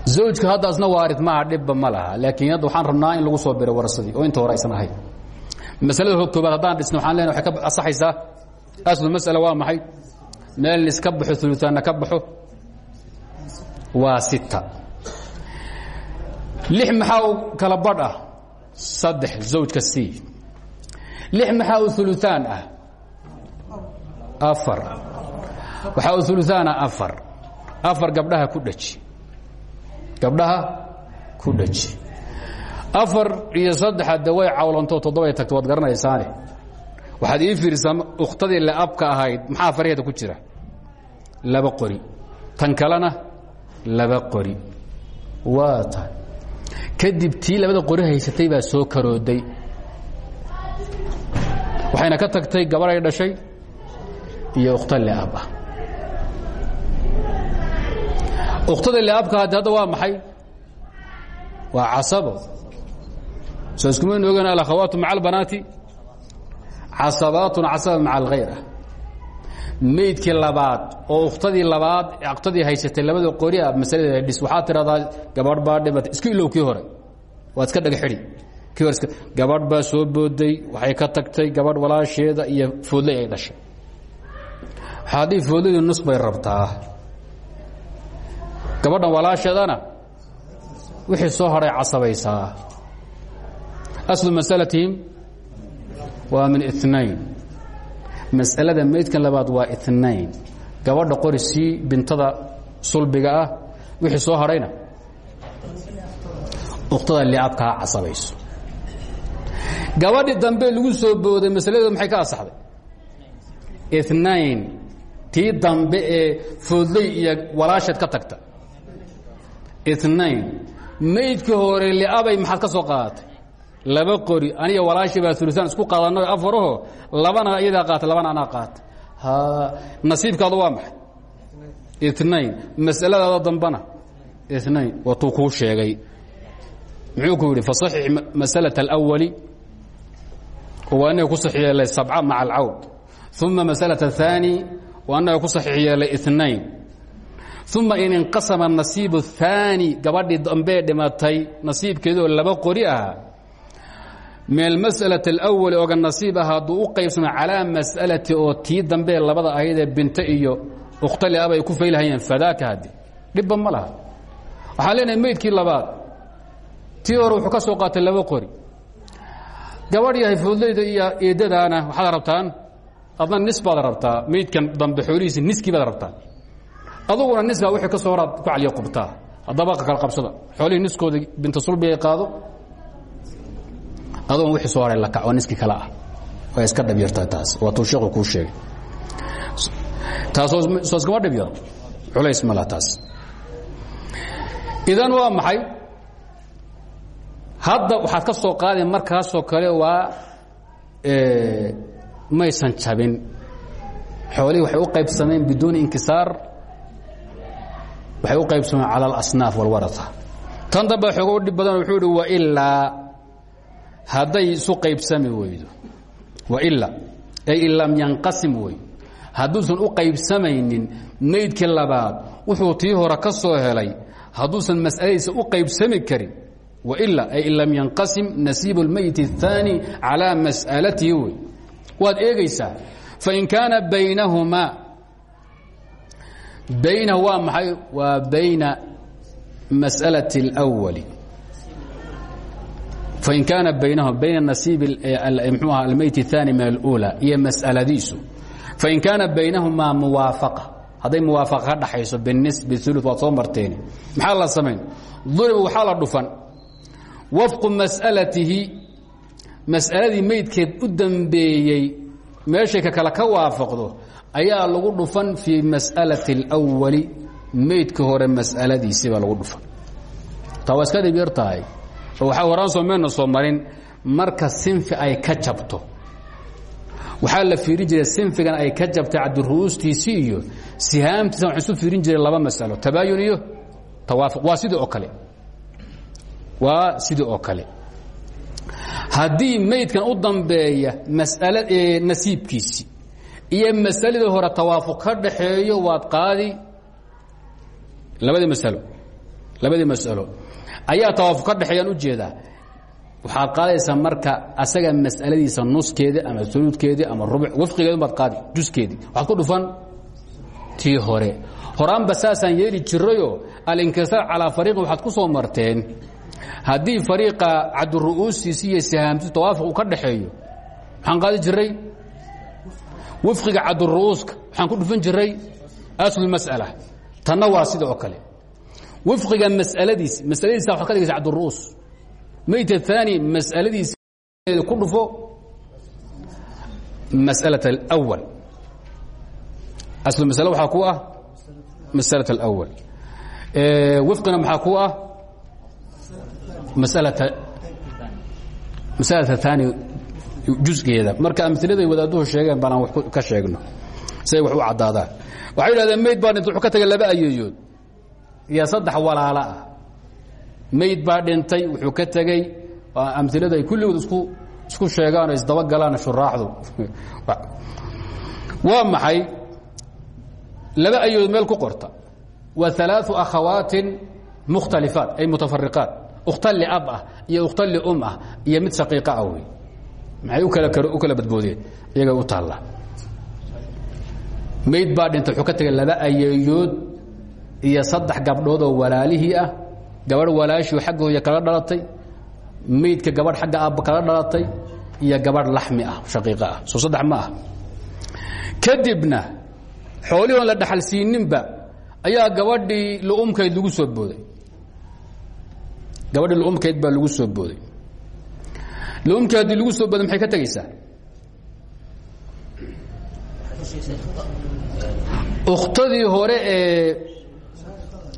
zawjka hadda asna waarid maaha dhibba ma laha laakiin hadda waxaan rabnaa in lagu soo biro warasadii oo inta hore aysan ahayn masalada hog koobaad haddaan dhisna waxaan lena waxay ka asaxaysaa aslu masأala waa maxay meel iska baxo uluaanna ka baxo waa sita lix maxaa u kala badh ah saddex zawjka c. Lix maxaa u uluaan ah afar. Waxaa u uluaana afar. Afar gabdhaha ku dhaji. Gabdhaha ku dhaji. Afar iyo saddexa de way cawlanto toddobay tagto waad garanaysaane waxaad ii fiirisaa ukhtadii leabka ahayd maxaa farheeda ku jira? Laba qori. Tan kalena laba qori. Waa tahay kadib tii labada qori haysatay baa soo karooday. Waxayna ka tagtay gabar ay dhashay iyo ukhta leab ah ukhtada leabka haddi hadda waa maxay? Waa casabo. Soo iskumaynu ogaan alakhawaatu maca albanaati casabaatun casaba maca alkhayr ah maydkii labaad oo ukhtadii labaad uktadii haysatay labada qori ah masalada dhis waxaa tiradaa gabadh baa dhimatay. Iska ilow kii hore. Waad iska dhaga xidhi. Kii hore gabadh baa soo booday waxay ka tagtay gabadh walaasheeda iyo foodley ay dhashay. Haddii foodleydu nus bay rabtaa gabadhan walaasheedana wixii soo horay casabaysaa. Aslu masalatihim waa min inain mas'alada maydkan labaad waa inain gabadha qori sii bintada sulbiga ah wixii soo hadhayna ukhtada liabkaa casabayso gabadhii dambe lagu soo booday masaladeedu maxay ka asaxday inain tii dambe ee foodley iyo walaasheed ka tagta. Inain maydkii hore liabay maxaad ka soo qaadatay laba qori aniga walaashii baa ulusaan isku qaadano afaraho labana iyadaa qaata labana anaa qaata nasiibkaadu waa maxay inain masaladaada dambana inain watuu kuu sheegay muxuu ku yidhi fasaxix masalaة اlأwali waa inaga ku saxiix yeelay sabca maca alcawd uma masalaة الثaanي waa inaga ku saxiix yeelay inain uma in inqasama nasiib الثaanي gabadhii dambee dhimatay nasiibkeedoo laba qori ah min almas'alaة اlأwali oga nasiib ah hadduu u qaybsamo calaa mas'alati oo tii dambee labada ahaydee binto iyo ukhtali abay ku faylhayeen fadaaka haddi dhibba ma laha waxaan leenahay meydkii labaad tii hore wuxuu ka soo qaatay laba qori gabadh yahay foodleyda iyo eedadaana waxaad rabtaan adna nis baad rabtaa meydkan dambe xoolihiisa niskii baad rabtaa aduguna niskaa wixii ka soo horaad ku caliya qubtaa haddaba kala qabsada xoolihii niskooda binta sulbi ay qaado adugan wixii soo haray lakac oo niskii kale ah. Way iska dhab yartaa taas. Waa tuu sheekhu kuu sheegay. Taasoo soo iskama dhib yaro culays ma laha taas. Idan waa maxay? Hadda waxaad ka soo qaadeen markaasoo kale waa maysan jabin. Xoolihii waxay u qaybsameen biduuni inkisaar. Waxay u qaybsameen cala alasnaaf walwarata tan dambe xoogo dhib badan wuxuu ihi wailaa hadday isu qaybsami weydo waila ay in lam yanqasim wey hadduusan u qaybsamaynin maydkii labaad wuxuu tii hore ka soo helay hadduusan mas'aladiisa u qaybsami karin waila ay in lam yanqasim nasiib اlmayt الثaanي calىa mas'alatihi wey waad eegaysaa fain kaana baynahumaa baynahu waa maxay waa bayna masأalaة اlأwali fain kaana baynahum bayna nasiib mxuu aha almayt الثaanي min اlأulى iyo mas'aladiisu fain kaana baynahumaa muwaafaqa hadday muwaafaqa ka dhaxayso binis biulu waad soo marteen maxaa la samayn duriba waxaa la dhufan wafqu mas'alatihi mas'aladii maydkeed u dambeeyey meeshay ka kale ka waafaqdo ayaa lagu dhufan fii mas'alati اlأwali maydka hore mas'aladiisii baa lagu dhufan taa waa iska dhib horaan soo meelna soo marin marka sinfi ay ka jabto. Waxaa la fiirin sinfigan ay ka jabtay cabdiru'uustiisi iyo sihaamtiisa waxaan isu fiirin jiray laba masalo tabaayun iyo tawaafuq. Waa sidii oo kale. Waa sidii kale. Haddii maydkan u dambeeya mas'ala nasiibkiisii iyo masaladii hore tawaafuq ka dhaxeeyo waad qaadi. Labadii masalo. Labadii masalo ayaa tawaafuq ka dhexeeyaan u jeedaa waxaad qaadaysaa marka asaga mas'aladiisa nuskeedii ama suluudkeedii ama rubuc wafqigeedi baad qaadi juskeedii waxaad ku dhufan tii hore. Horaanba saasaan yeeli jirayoo alinkisaar calaa fariiqin waxaad ku soo marteen. Haddii fariiqa cabdiru'uustiisi iyo sihaamtiisu tawaafuq uu ka dhaxeeyo maxaan qaadi jiray wafqiga cabdiru'uuska waxaan ku dhufan jiray aslulmas'ala tanna waa sida oo kale wafqiga masaladiis masaladiisa waxad ka dhigaysa cabdiru'uus mayt aلثaani masaladiisa ku dhufo masأalaة الأwal aslu masale waxaa ku ah masأalaة الأwal wafqina maxaa ku ah masأalaة masأalaة الثaani jusgeeda marka amhiladay wadaaduhu sheegeen baan wax ka sheegno si ay wax u caddaadaan waxay yidhahdeen mayd baa dhintay wuxuu ka tagay laba ayeeyood iyo saddex walaalo ah. Mayd baa dhintay wuxuu ka tegey waa amilada ay kulligood isku isku sheegaan oo isdabagalaan shuraaxdu. Waa maxay? Laba ayood meel ku qorta. Wa alaaثu akhawaatin mukhtalifaat ay mutafariqaat ukhta liab ah iyo ukhta lium ah iyo mid shaqiiqa ah wey maxay u kala badboodeen? Iyagay u taallaa mayd baa dhintay wuxuu ka tegey laba ayeeyood iyo saddex gabdhood oo walaalihii ah. Gabadh walaashii xaggooya kala dhalatay. Maydka gabadh xagga aabba kala dhalatay iyo gabadh laxmi ah shaqiiqa ah. Soo saddex ma ah kadibna xoolihii oon la dhaxalsiininba ayaa gabadhii luumkayd lagu soo booday. Gabadhii luumkayd baa lagu soo booday. Luumkii lagu soo booday maxay ka tegeysaa? Ukhtadii hore ee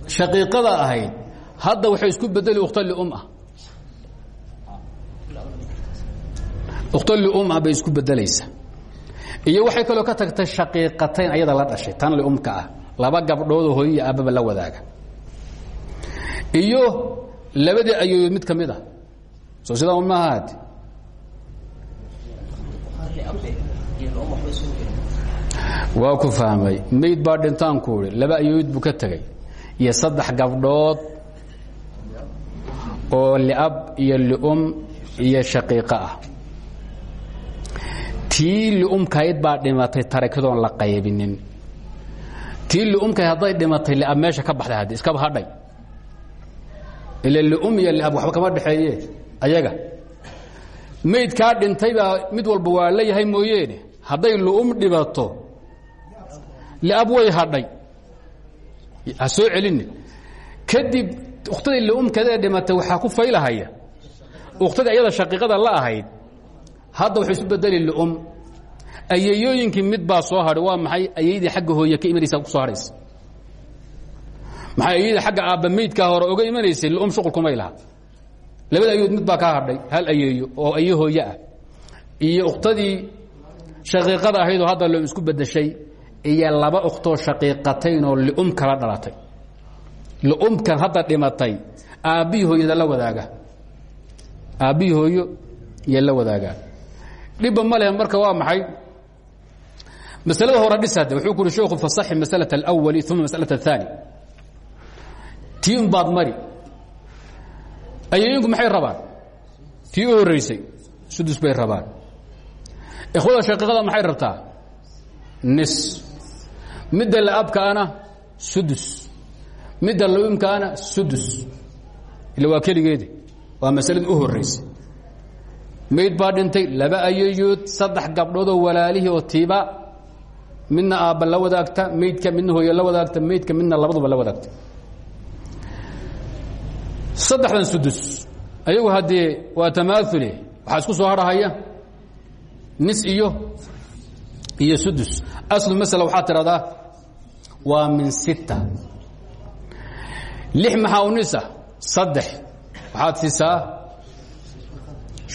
shaqiiqada ahayd hadda waxay isku bedeli ukhta lium ah. Ukhta lium ah bay isku bedelaysaa iyo waxay kaloo ka tagtay shaqiiqatayn ayada la dhashay tan liumka ah. Laba gabdhoodoo hooyiya aababa la wadaaga. Iyo labadii ayooyood mid ka mid ah. Soo sidaa maahaad waa ku fahmay mayd baa dhintaanku i laba ayooyd buu ka tegey iyo saddex gabdhood oo liab iyo lium iyo shaqiiqo ah. Tii liumkayd baa dhimatay tarakadoon la qaybinin. Tii liumkayd hadday dhimatay liab meesha ka baxday haddi iskaba hadhay. Ila lium iyo liab waxba kama dhexeeye ayaga. Maydkaa dhintay baa mid walba waa la yahay mooyeene. Hadday lium dhibato liab way hadhay ha soo celini kadib ukhtadii liumkeedee dhimatay waxaa ku faylahaya. Ukhtadii ayada shaqiiqada la ahayd hadda waxay isu bedeli lium ayayooyinkii mid baa soo hadhay waa maxay? Ayaydii xagga hooye ka imanaysa ku soo hadhaysa maxay ayadii xagga aabba maydkaa hore oga imanaysay lium shuqul kumay laha labada ayood mid baa kaa hadhay hal ayeeyo oo aye hooye ah. Iyo ukhtadii shaqiiqada ahaydoo hadda loo isku bedeshay iyo laba ukhtoo shaqiiqatayn oo lium kala dhalatay liumkan hadda dhimatay aabbihii hooyada la wadaaga aabbihii hooyo iyo la wadaagaa dhibba ma leh marka waa maxay masalada hore dhisade wuxuu ku uhi sheekhu fasaxi masalaة اlأwali uma masalaة الثaani tii un baad mari ayayinku maxay rabaan tii u horeysay sudus bay rabaan ikhwada shaqiiqada maxay rabtaa nis midda laabkaana sudus. Midda laumkaana sudus. Ila waa keligeedi. Waa masaladii u horeysay mayd baa dhintay laba ayayood saddex gabdhoodoo walaalihii oo tiiba. Midna aabba la wadaagta maydka midna hooye la wadaagta maydka midna labaduba la wadaagta. Saddexdan sudus. Ayagu haddee waa tamaaule waxaa isku soo harhaya nis iyo iyo sudus aslu masala waxaa tidhahdaa waa min sita lix maxaa u nisa saddex. Waxaad siisaa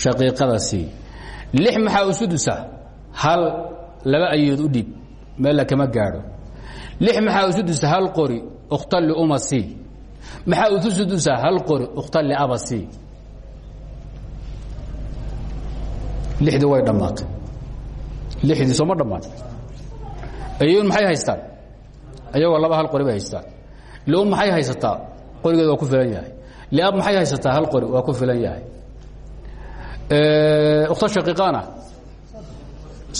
shaqiiqada sii lix maxaa u sudusa hal laba ayood u dhiib meella kama gaadho. Lix maxaa u sudusa hal qori ukhtal liuma sii. Maxaa u sudusa hal qori ukhtal liaba sii. Lixdii way dhammaatay lixdii sooma dhammaan. Ayoon maxay haystaan? Ayagoo laba hal qori bay haystaan. Lium maxay haysataa? Qorigeed waa ku filan yahay. Liab maxay haysataa? Hal qori waa ku filan yahay. Ukhta shaqiiqaana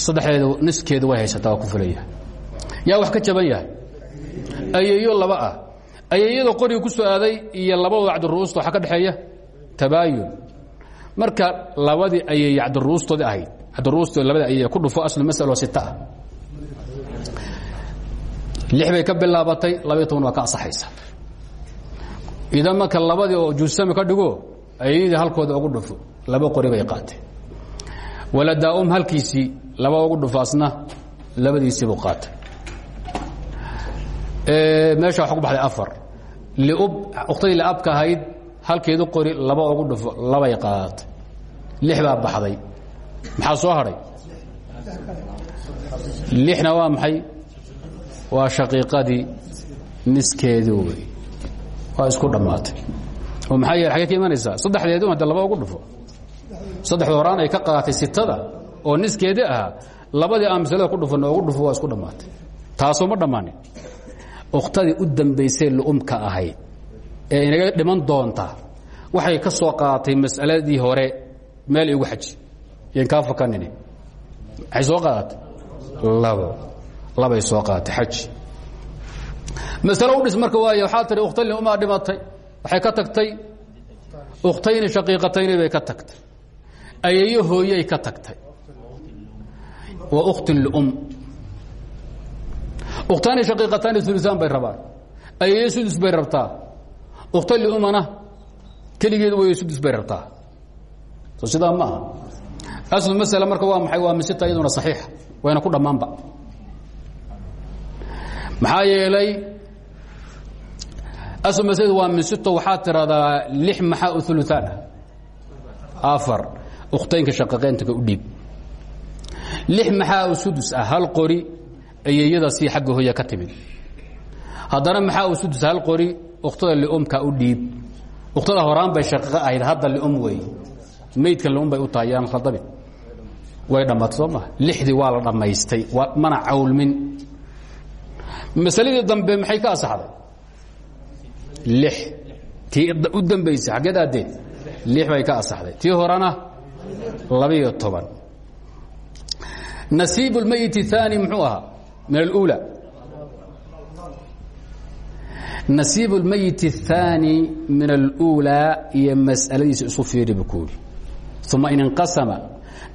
saddexdeedu niskeedu way haysataa waa ku filan yahay. Yaa wax ka jaban yahay? Ayeeyo laba ah. Ayeeyada qoriga ku soo aaday iyo labadooda cabdiruusta waxaa ka dhexeeya? Tabaayun. Marka labadii ayeeye cabdiruustoodii ahayd cabdiruustood labada ayeeye ku dhufo aslu masalo sita. Ah lix bay ka bilaabatay labaiy toban waa ka asaxaysa idan marka labadii oo juusami ka dhigo ayeeyadii halkooda ugu dhufo laba qori bay qaateen waladaa'um halkiisii laba ugu dhufaasna labadiisiibuu qaatay. Meesha waxa ku baxday afar. Liub ukhtadii liabka ahayd halkeedu qori laba ugu dhufo labay qaadatay lix baa baxday maxaa soo hadhay lixna waa maxay? Waa shaqiiqadii niskeedii wey isku dhammaatay. Oo maxaa yeele xagee ka imanaysaa? Saddexdeedu hadda laba ugu dhufo. Saddexda horaan ay ka qaadatay sitada oo niskeedii ahaa labadii aan ku dhufan oogu dhufo waa isku dhammaatay. Taasoo ma dhammaanin ukhtadii u dambaysay lu'umka ahayd ee inaga dhiman doonta waxay ka soo qaadatay mas'aladii hore meel igu xaji yan kaa fakanini? Maxay soo qaadatay labo labay soo qaadatay xaji masalo u dhis marka waay waxaa tihi ukhtalin umaa dhimatay. Waxay ka tagtay ukhtayni shaqiiqatayni bay ka tagtay. Ayeeyo hooyey ka tagtay. Waa ukhtin lum ukhtayni shaqiiqatayni ulusaan bay rabaan. Ayeeyo sudus bay rabtaa. Ukhta liumana keligeed way sudus bay rabtaa. Soo sidaa ma aha aslu masala marka waa maxay waa misita iyaduna saxiixa wayna ku dhammaanba. Maxaa yeelay asl masladu waa min sito waxaad tiraahdaa lix maxaa uluaan ah afar. Ukhtaynka shaqaqeyntanka u dhiib. Lix maxaa u sudus ah hal qori ayeeyada sii xagga hoya ka timid. Haddana maxaa u sudus hal qori ukhtada liumka u dhiib. Ukhtada horaan bay shaqaqo ahayd hadda lium wey maydka lium bay u tahay yaan khaldabin way dhammaatay soo maa lixdii waa la dhammaystay mana cawlmin masaladii dambe maxay ka asaxday lix tii u dambaysay xaggeed aadee lix bay ka asaxday tii horena labiyo toban nasiib اlmayit الثaanي muxuu ahaa min اlأuulى nasiib اlmayit الثaanي min اlأuulىa iyo mas'aladiisa isu fiiri bu kuuri uma in inqasama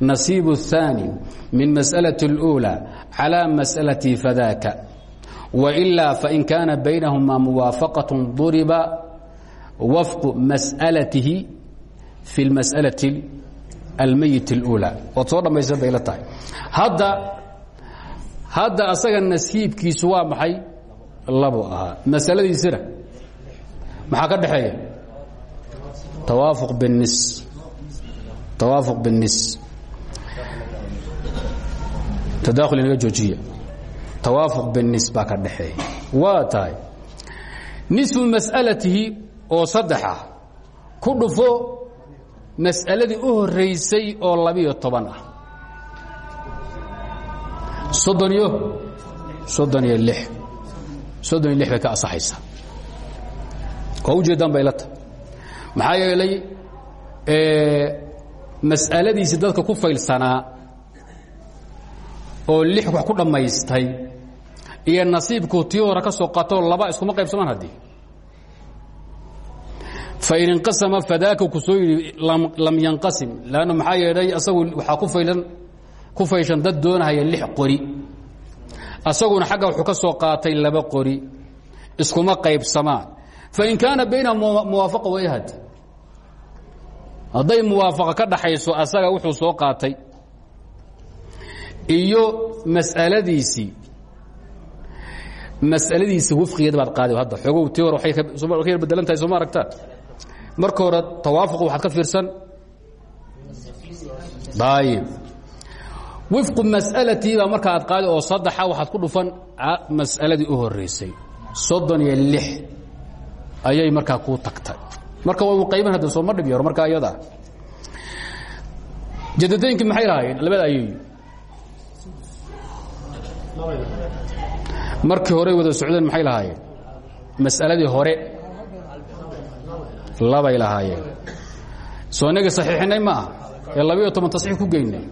nasiib الثaanي min masأlaة الأuulى calى masأlaةi fadaaka وإلا فإن كان بينهما موافقة ضرب وفق مسألته في المسألة الميت الأولى waad soo dhamaysan bay la tahay hadda hadda asaga nasiibkiisu waa maxay labo ahaa masaladiisina maxaa ka dhexeeya tawaafuq biالnis tawaafuq biالnis tadakhul inaga joojiya. Tawaafuq binis baa ka dhexeeya. Waa tahay nisfu mas'alatihi oo saddexa ku dhufo mas'aladii u horeysay oo labiyo toban ah. Soddon iyo soddon iyo lix. Soddon iyo lix bay ka asaxaysaa waa ujeeddaan bay la tahay. Maxaa yeelay mas'aladiisii dadka ku faylsanaa oo lix wax ku dhammaystay iyo nasiibku tii hore ka soo qaatoo laba iskuma qaybsamaan haddii. Fain inqasama fadaaka ku soo yidhi lam yanqasim lannu maxaa yeedhay asagu waxaa ku faylan ku fayshan dad doonahaya lix qori. Asaguna xagga wuxuu ka soo qaatay laba qori. Iskuma qaybsamaan fain kaana baynahum muwaafaqa way hadi hadday muwaafaqa ka dhaxayso asaga wuxuu soo qaatay iyo mas'aladiisii mas'aladiisa wafqigeeda baad qaadi hadda xoogow tii hore waxay ka yar bedelan tahay sooma aragtaan marka hore tawaafuq waxaad ka fiirsan. Ayib wifqu mas'alatii baa marka aad qaadi oo saddexa waxaad ku dhufan mas'aladii u horeysay soddon iyo lix ayay markaa kuu tagtay. Marka waa u qayban hadda sooma dhib yaro markaa iyada jadadaynkii maxay lahaayeen? Labada ayay markii hore wada socdeen maxay lahaayeen? Mas'aladii hore labay lahaayeen. Soo inaga saxiixinay ma ah ee labayo toban tasxiix ku geynay.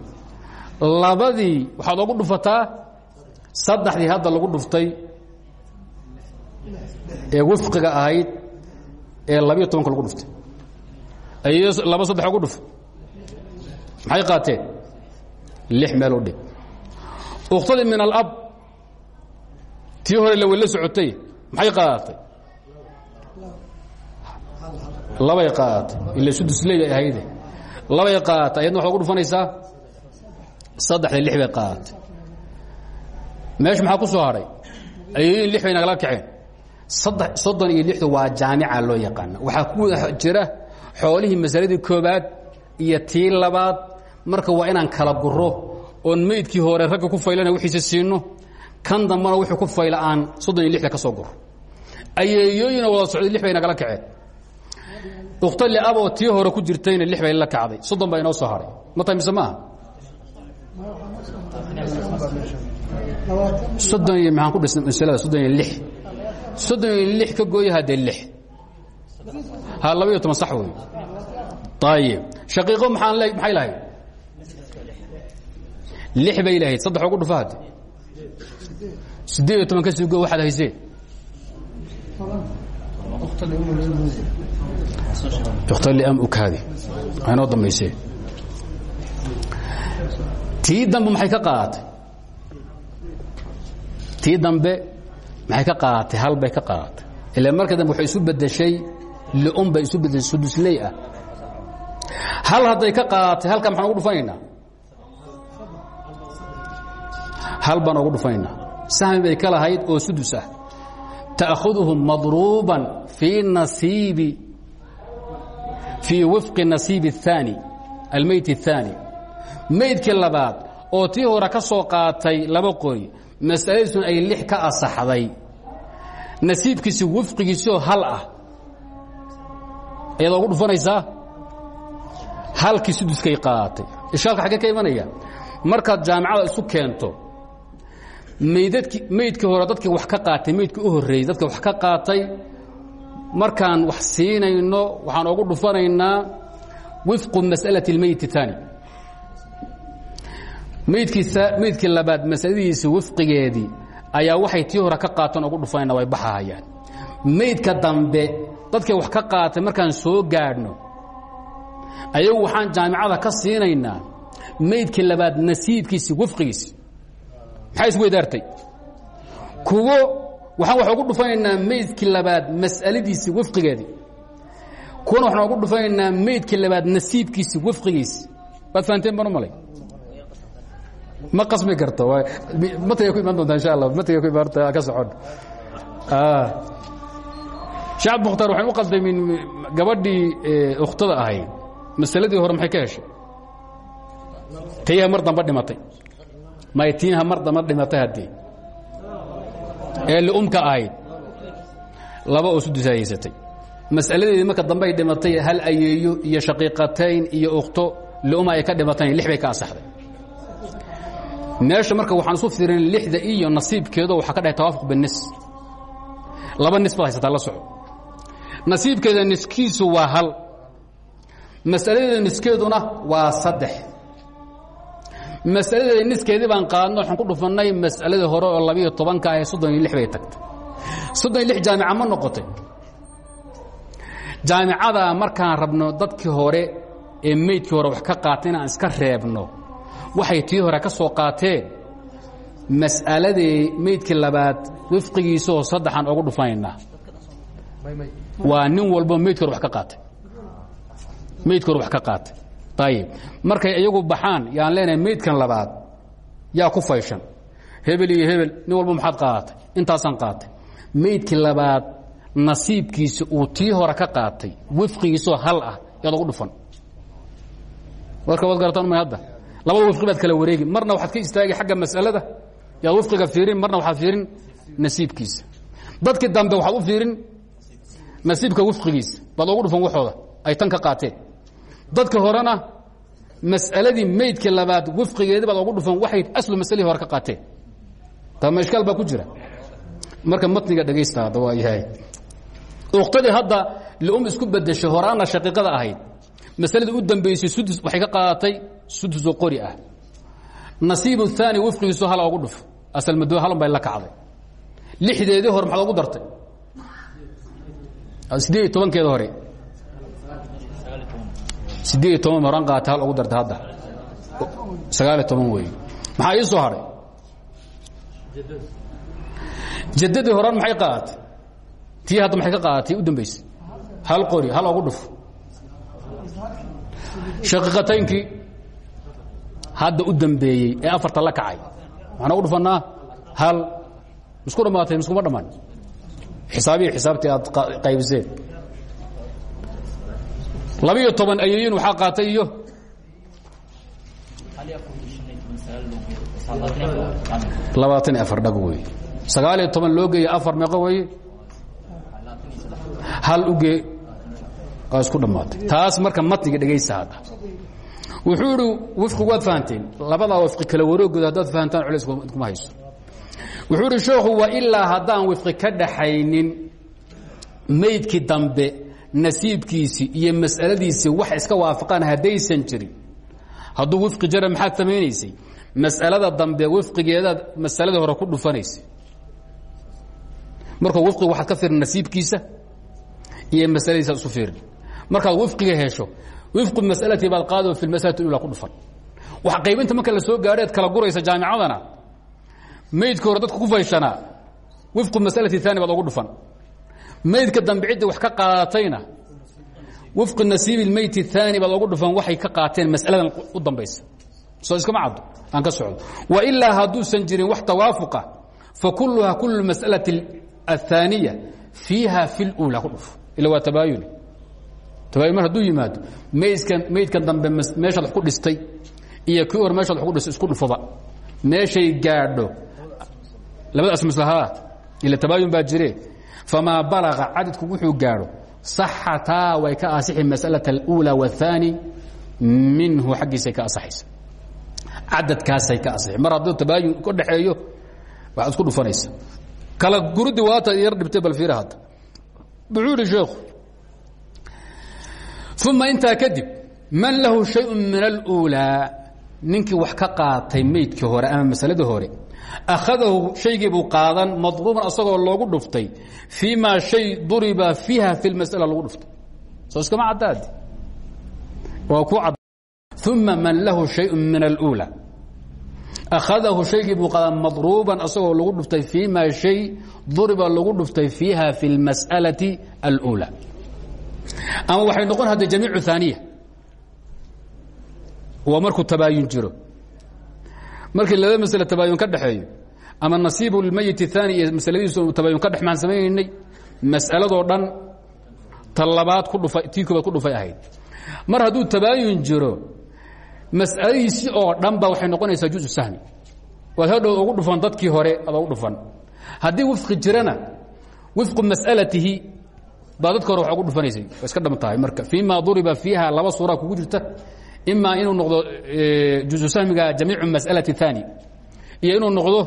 Labadii waxaad ogu dhufataa saddexdii hadda lagu dhuftay ee wifqiga ahayd ee labayo tobanka lagu dhuftay. Ay laba saddex ogu dhuf maxay qaateen? Lix meel u dhig ukhtadii min alab. Tii hore la weyla socotay maxay qaadatay labay qaadatay ila sudusleey ay ahayde labay qaadatay ayadna waxaad ugu dhufanaysaa? Saddexda lix bay qaadatay meesha maxaa ku soo hadhay ayooyin lix bay nagala kaceen. Saddex soddon iyo lixdu waa jaamica loo yaqaana waxaa ku jira xoolihii masaladii koobaad iyo tii labaad. Marka waa inaan kala guro oon meydkii hore ragga ku faylana wixiisa siino kan dambana wuxuu ku fayla aan soddon iyo lixda ka soo guro. Ayeeyooyina wada socday lix bay nagala kaceen. Ukhta liaboo tii hore ku jirtayna lix bay la kacday. Soddon baa inoo soo hadhay ma tahay mise maaha? Soddon iyo maxaan ku dhisnay masalada? Soddon iyo lix. Soddon iyo lix ka gooya haddee lix. Ha laba iyo toban sax wey ayib shaqiiqo maxaan le maxay lahayd lix bay lahayd saddex ugu dhufa hadde siddeed iyo toban ka sii go waxaad haysee? Ikhtalliam ukaadi. Aynoo dambaysee tii dambe maxay ka qaadatay tii dambe maxay ka qaadatay hal bay ka qaadatay ila marka dambe waxay isu bedeshay liun bay isu bedeshay sudusley ah. Hal hadday ka qaadatay halka maxaan ugu dhufanaynaa hal baan ugu dhufanaynaa sahmi bay ka lahayd oo sudus ah تأخذه مضروبا في نصيب في وفق نصيب الثاني الميت الثاني maydkii labaad oo tii hore ka soo qaatay laba qori masaladiisun ay lix ka asaxday nasiibkiisi wafqigiisioo hal ah ayaad ogu dhufanaysaa halkii suduskay qaatay ishaalka xaggee ka imanaya markaad jaamicada isu keento maydadki maydkii hore dadka wax ka qaatay maydkii u horreeyey dadka wax ka qaatay markaan wax siinayno waxaan ogu dhufanaynaa wifqu mas'alati اlmeyt taani maydkiisa maydkii labaad masaladiisa wifqigeedii ayaa waxay tii hore ka qaataan ogu dhufanayna way baxahayaan maydka dambe dadkay wax ka qaatay markaan soo gaadhno ayagu waxaan jaamicada ka siinaynaa maydkii labaad nasiibkiisi wifqigiisi maxaa isweydaartay kuwo waxaan wax ugu dhufanaynaa maydkii labaad mas'aladiisi wifqigeedii kuwana waxaan ugu dhufanaynaa maydkii labaad nasiibkiisi wifqigiisi waad fahanteen baan u malay? Ma qasmi karto matga ku imaan doonta insha allah matga ku imaan ka socon. Shacab mukhtaar waxay u qaldamin gabadhii ukhtada ahayd. Masaladii hore maxay ka heshay? Tayha mar damba dhimatay maytiinha mar damba dhimatay haddii. Ee liumka ahayd. Laba oo sudus haysatay. Mas'aladeedii marka dambe ay dhimatay hal ayeeyo iyo shaqiiqatayn iyo ukhto liuma ay ka dhimatayn lix bay ka asaxday meesha marka waxaan isu fiirin lixda iyo nasiibkeedo waxaa ka dhahay tawaafuq binis laba nis baad haysataa la soco. Nasiibkeeda niskiisu waa hal. Mas'aladeeda niskeeduna waa saddex mas'aladeeda niskeedii baan qaadno waxaan ku dhufannay mas'aladii hore oo labiiyo tobanka ah ee soddon iyo lix bay tagtay. Soddon iyo lix jaamica ma noqotay. Jaamicada markaan rabno dadkii hore ee meydkii hore wax ka qaatay inaan iska reebno waxay tii hore ka soo qaateen mas'aladii meydkii labaad wifqigiisaoo saddexaan ogu dhufanaynaa waa nin walbo meydki hore wax ka qaatay. Meydki hore wax ka qaatay ayib markay iyagu baxaan yaan leenahay meydkan labaad yaa ku fayshan hebel iyo hebel nin walbo maxaad qaadatay intaasaan qaatay meydkii labaad nasiibkiisa uu tii hore ka qaatay wifqigiisoo hal ah yaad ogu dhufan warka waad garataan may hadda labada wifqi baad kala wareegi marna waxaad ka istaagi xagga mas'alada yaad wifqiga fiirin marna waxaad fiirin nasiibkiisa dadkii dambe waxaad u fiirin nasiibka wifqigiisa baad ogu dhufan waxooda ay tan ka qaateen dadka horena mas'aladii maydka labaad wafqigeedii baad ogu dhufeen waxay aslu maslihii hore ka qaateen. Tama ishkaal baa ku jira. Marka matniga dhegaysta hadda waa yahay. Ukhtadii hadda lium isku bedeshay horaana shaqiiqada ahayd. Masaladii u dambaysay sudus waxay ka qaadatay sudus oo qori ah. Nasiib aani wafqigiisu hala ogu dhuf. Asal mado halun bay la kacday. Lixdeedii hore maxaad ogu dartay? Sideed iyo tobankeeda hore? Sideed toban horan qaatay hal ogu dartay hadda. Sagaal iyo toban weeye maxaa ii soo hadhay jaddadii horan maxay qaadatay tii hadda maxay ka qaadatay u dambaysay. Hal qori hal ogu dhufo shaqiiqataynkii hadda u dambeeyey ee afarta la kacay. Waxaan ugu dhufannaa hal. Misku dhammaatay miskuma dhammaan. Xisaabihi xisaabtii aad qaybiseen labiiyo toban ayeyin waxaa qaatay iyo? Labaatan afar dhag wey sagaal iyo toban loo geeya afar meeqo weye hal ugee waa isku dhammaatay. Taas marka matniga dhegaysa hadda. Wuxuu idhi wifqigu waad fahanteen. Labadaa wifqi kala wareegooda haddaad fahantaan culays kuma hayso. Wuxuu idhi sheekhu wa ilaa haddaan wifqi ka dhaxaynin maydkii dambe nasiibkiisii iyo mas'aladiisii wax iska waafaqaan haddaysan jirin. Hadduu wifqi jara maxaad samaynaysay? Mas'alada dambe wifqigeedaad masaladii hore ku dhufanaysay. Markuu wifqiga waxaad ka fiirin nasiibkiisa iyo masaladiisaad isu fiirin markaad wifqiga hesho wifqu masalatii baad qaado fi masalati ula ku dhufan. Wax qaybinta marka la soo gaadheed kala guraysa jaamicadana maydka hore dadka ku fayshanaa wifqu masalati aani baad ugu dhufan maydka dambe cidda wax ka qaadatayna wifqu nasiibi meyti aani baad ugu dhufan waxay ka qaateen masaladan u dambaysa soo iskama caddo aan ka socdo wailaa hadduusan jirin wax tawaafuqa fakuluhaa kulu masalati aلثaaniya fiiha fi اlأulى ku dhufo ila waa tabaayun tabaayun mar hadduu yimaado maydkan maydkan dambe meeshaad wax ku dhistay iyo kii hor meeshaad wax ku dhistay isku dhufoba meeshay gaadho labadaas maslahaa ila tabaayun baa jire famaa balaga cadadku wuxuu gaadho saxataa way ka asixi masأlaة اlأulى والثaanي minhu xaggiisay ka asaxaysa cadadkaasay ka asixi mar hadduu tabaayun ka dhexeeyo waxaad isku dhufanaysa kala gurudi waata yar dhibtay bal fiir hadda wuxuu idhi sheekhu uma intaa kadib man lahu shayءu min اlأuulىa ninkii wax ka qaatay meydkii hore ama masaladii hore akhadahu shaygiibuu qaadan madruuman asagoo loogu dhuftay. Fii ma shay duriba fiiha fi lmas'ala lagu dhuftay. Soo iskama caddaadi waa ku cad uma man lahu shayun min aluula akhadahu shaygiibuu qaadan madruuban asagoo lagu dhuftay. Fii shay duriba lagu dhuftay fiiha fi اlmas'alati aluula ama waxay noqon hadda jamiicu haaniya waa markuu tabaayun jiro markii laba masle tabaayun ka dhexeeyo ama nasiibu lmayit aani iyo masladiisu ka dhex maan samaynaynay dhan ta ku dhufa tii ku dhufay ahayd. Mar hadduu tabaayun jiro mas'aladiisi oo dhan waxay noqonaysaa jusu sahmi. Waad ugu dhufan dadkii hore ada ugu dhufan. Haddii wifqi jirana wifqu mas'alatihi baa dadka hore ugu dhufanaysay iska dham marka. Fii duriba fiiha laba suura kugu jirta ima inuu noqdo juزu sahmiga jamiicu masأalaة الثaani iyo inuu noqdo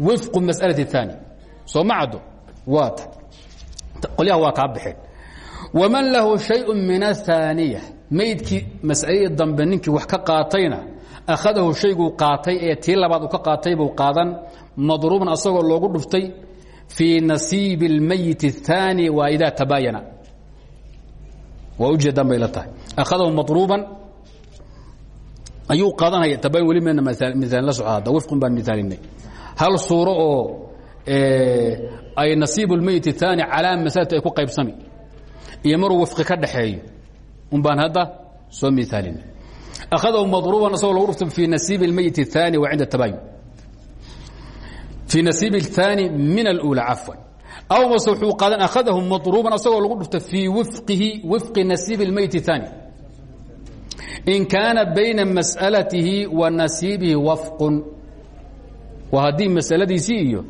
wifqu masأalaة الثaani soo ma caddo waa ta qolyaha waa kaa baxeen waman lahu شhayء min الثaaniية maydkii mas'aladii dambe ninkii wax ka qaatayna akhadahu shayguu qaatay ee tii labaad uu ka qaatay buu qaadan madruuban asagoo loogu dhuftay fii nasiibi اlmayit الثaani waa idaa tabaayana waa ujeedaan bay la tahay akhadahu madruuban ayuu qaadanaya tabayn weli mayna miaalin la soco hadda wifqun baan miaalinay hal suuro oo ay nasiibu اlmayit الثaani calaa masalati ay ku qaybsami iyo maruu wifqi ka dhaxeeyo un baan hadda soo miaalinay akhadahu madruuban asagoo lagu dhuftay fii nasiibi اlmayit الثaani wa cinda tabaayun fii nasiibi الثaani min اlأulى cafwan aw mase wuxuu qaadan akhadahu madruuban asagoo lagu dhuftay fii wifqihi wifqi nasiibi اlmayit الثaani in kaana bayna mas'alatihi wa nasiibihi wafqun waa haddii masaladiisii iyo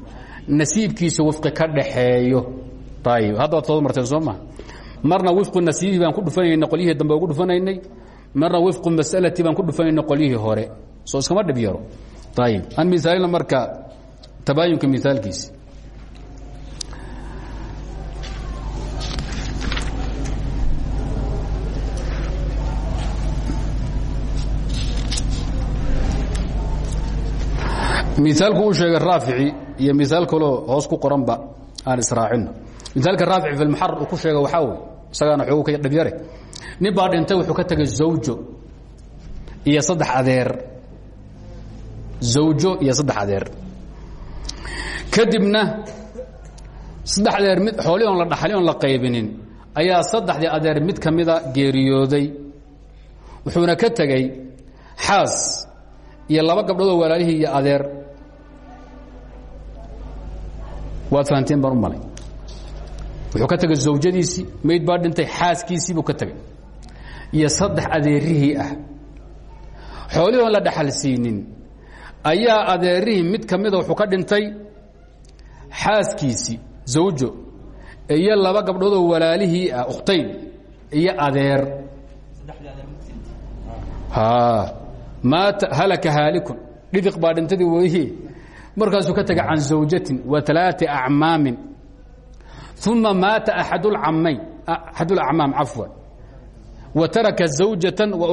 nasiibkiisa wifqi ka dhaxeeyo ayib hadda waad soo marteen soo maha marna wifqu nasiibihi baan ku dhufanayna qolyihii dambe ugu dhufanaynay marna wifqu mas'alatii baan ku dhufanayna qolyihii hore soo iskama dhib yaro ayib aan misaalina marka tabaayunka misaalkiisi miaalku uu sheegay raafici iyo miaal kaloo hoos ku qoranba aan israacino. Miaalka raafici fi lmuxarar uu ku sheega waxaa wey isagaana xoogu ka dhabyare nin baa wuxuu ka tegay zawjo iyo saddex adeer. Zawjo iyo saddex adeer. Kadibna saddex adeer mid xoolii on la dhaxali oon la qaybinin ayaa saddexdii adeer mid ka geeriyooday. Wuxuuna ka tegey xaas iyo laba gabdhoodoo walaalihii adeer waad fahanteen baan u malay. Wuxuu ka tegay zawjadiisii mayd baa dhintay xaaskiisii buu ka tegay iyo saddex adeerihii ah. Xoolihii oon la dhaxal siinin ayaa adeerihii mid ka mida wuxuu ka dhintay xaaskiisii zawjo iyo laba gabdhoodoo walaalihii ah ukhtayn iyo adeer. Maata halaka haalikun. Dhidiq baa dhintadii weeye markaasuu ka tegay can zawjatin wa alaai acmaamin. Uma maata aadamayn axad اlacmaam cafwan. Wa taraka zawjatan wa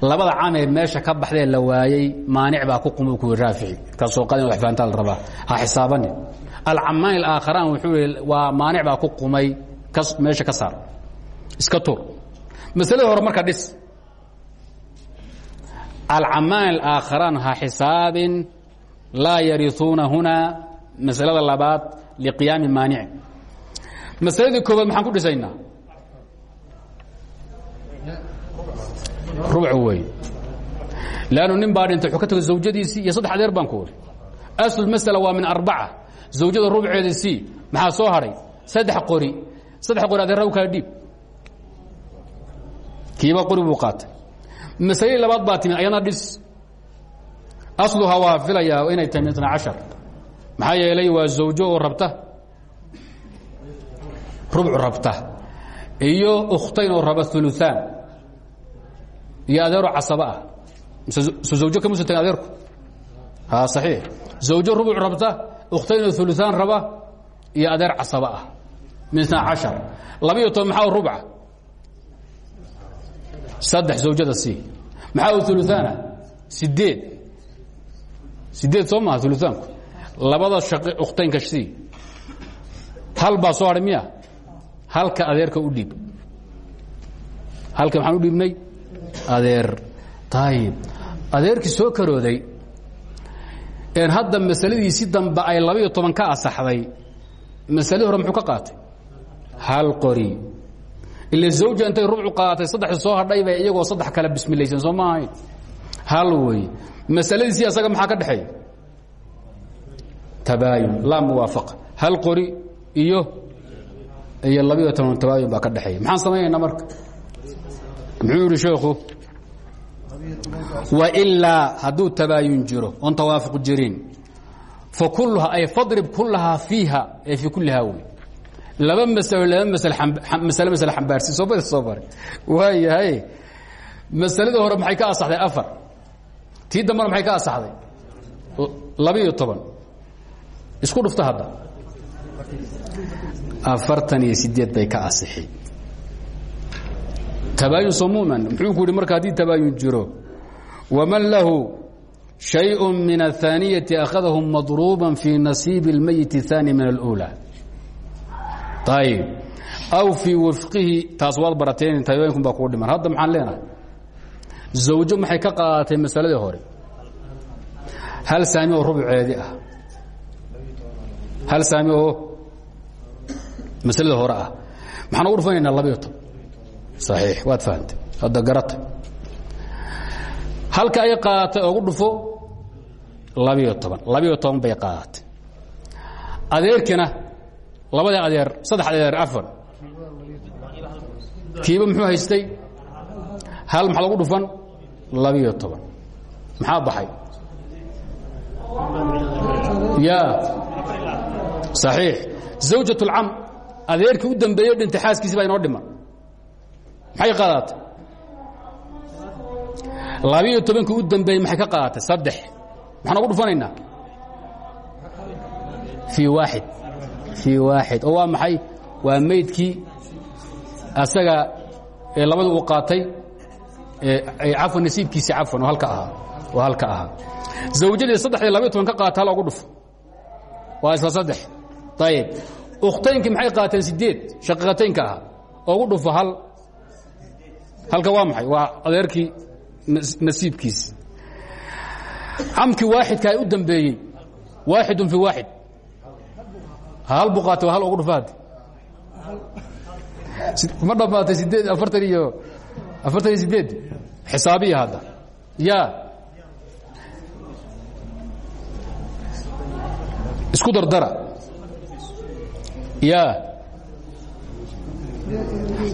labada camee meesha ka baxdee la waayey maanic baa ku qum ku raafici. Kasoo qadin wax fahantaa la rabaa. Ha xisaabanin alcamaan alaaakharaan wuxuu waa maanic baa ku qumay meesha ka saar. Iska tur. Masalada hore marka dhis alcamaan alaaakharaan ha xisaabin laa yariuuna hunaa masalada labaad liqiyaami maanici masaladii koobaad maxaan ku dhisaynaa rubuc wey lannu nin baa dhintay wuxuu ka tago zawjadiisii iyo saddex adeer baan ku uri aslmasala waa min arbaca zawjada rubceeda sii maxaa soo hadhay saddex qori saddex qori adeerra u kala dhiib kiiba qori buu qaatay masaladii labaad baa timid ayadna dhis. Asluhaa waa filayaa inay tahay min itna cashar. Maxaa yeelay waa zawjo oo rabta. Rubcu rabta. Iyo ukhtayn oo raba uluaan iyo adeero casaba ah. Mise zawjo kamusa tagin adeerku? Ha saxiix. Zawjo rubuc rabta ukhtayn oo uluaan raba iyo adeer casaba ah. Min itna cashar. Labiyo toban maxaa rubca saddex zawjada sii maxaa uluaana sideed. Sideed soo maha uluaanku labada ukhtaynka sii hal baa soo hadhay miya? Halka adeerka u dhiib. Halka maxaan u dhiibnay? Adeer. Ayib adeerkii soo karooday een hadda masaladiisi dambe ay labaiyo toban ka asaxday masaladii hore muxuu ka qaatay? Hal qori ila zawja intay rubcu qaatay saddexda soo hadhay bay iyagoo saddex kale bismilaysan soo ma ahayn hal wey masaladiisii asaga maxaa ka dhexeeya tabaayun laa muwaafaqa. Hal qori iyo iyo labiyo toban tabaayun baa ka dhexeeya maxaan samaynaynaa marka? Muxuu yihi sheekhu wailaa hadduu tabaayun jiro oon tawaafuq jirin fa kulluhaa ay fadrib kullahaa fiiha ee fii kullihaa wey laba masalo laba masale masale xambaarsi soo bari soo bari waayahay masaladii hore maxay ka asaxday afar tii dambena maxay ka asaxday labiiyo toban isku dhufto hadda afartan iyo sideed bay ka asixi tabaayun somuman muxuu ku yihi marka haddii tabaayun jiro waman lahu شhayء min الثaaniyaةi أkhadahu maضruuba fii nasiibi الmayit الثaanي min الأولى ayb aw fii wafqihi taas waad barateen tabaayinku baa kuu dhiman hadda maxaan leenahay zawjo maxay ka qaadatay masaladii hore hal saami oo rubceedii ah hal saami oo masaladii hore ah maxaan ugu dhufanaynaa labayo toban saxiix waad fahamtay hadda garata halka ay qaadatay ogu dhufo labiyo toban labiyo toban bay qaadatay adeerkina labadii adeer saddex adeer afar kiiba muxuu haystay hal maxaa lagu dhufan labiyo toban maxaa baxay ya صaxiix zawjaة اlcam adeerkii u dambeeye dhintay xaaskiisi baa inoo dhiman maxay qaadatay labiyo tobankii u dambeeyey maxay ka qaadatay saddex maxaan ugu dhufanaynaa fii waaxid fii waaxid. Oo waa maxay? Waa maydkii asaga ee labada uu qaatay cafwan nasiibkiisi cafwan oo halka ahaa oo halka ahaa. Zawjadii saddexdii labiyo toban ka qaata hal ogu dhufo. Waa isla saddex. Ayib ukhtaynkii maxay qaateen sideed shaqiiqataynka ahaa. Ogu dhufo hal. Halka waa maxay? Waa adeerkii nasiibkiisi. Camkii waaxidka ay u dambeeyey. Waaxidun fii waaxid hal buu qaatay waa hal ogu dhufaad? Ma dhammaatay sideed afartan iyo afartan iyo sideed xisaabiya hadda. Ya. Isku dardara. Ya.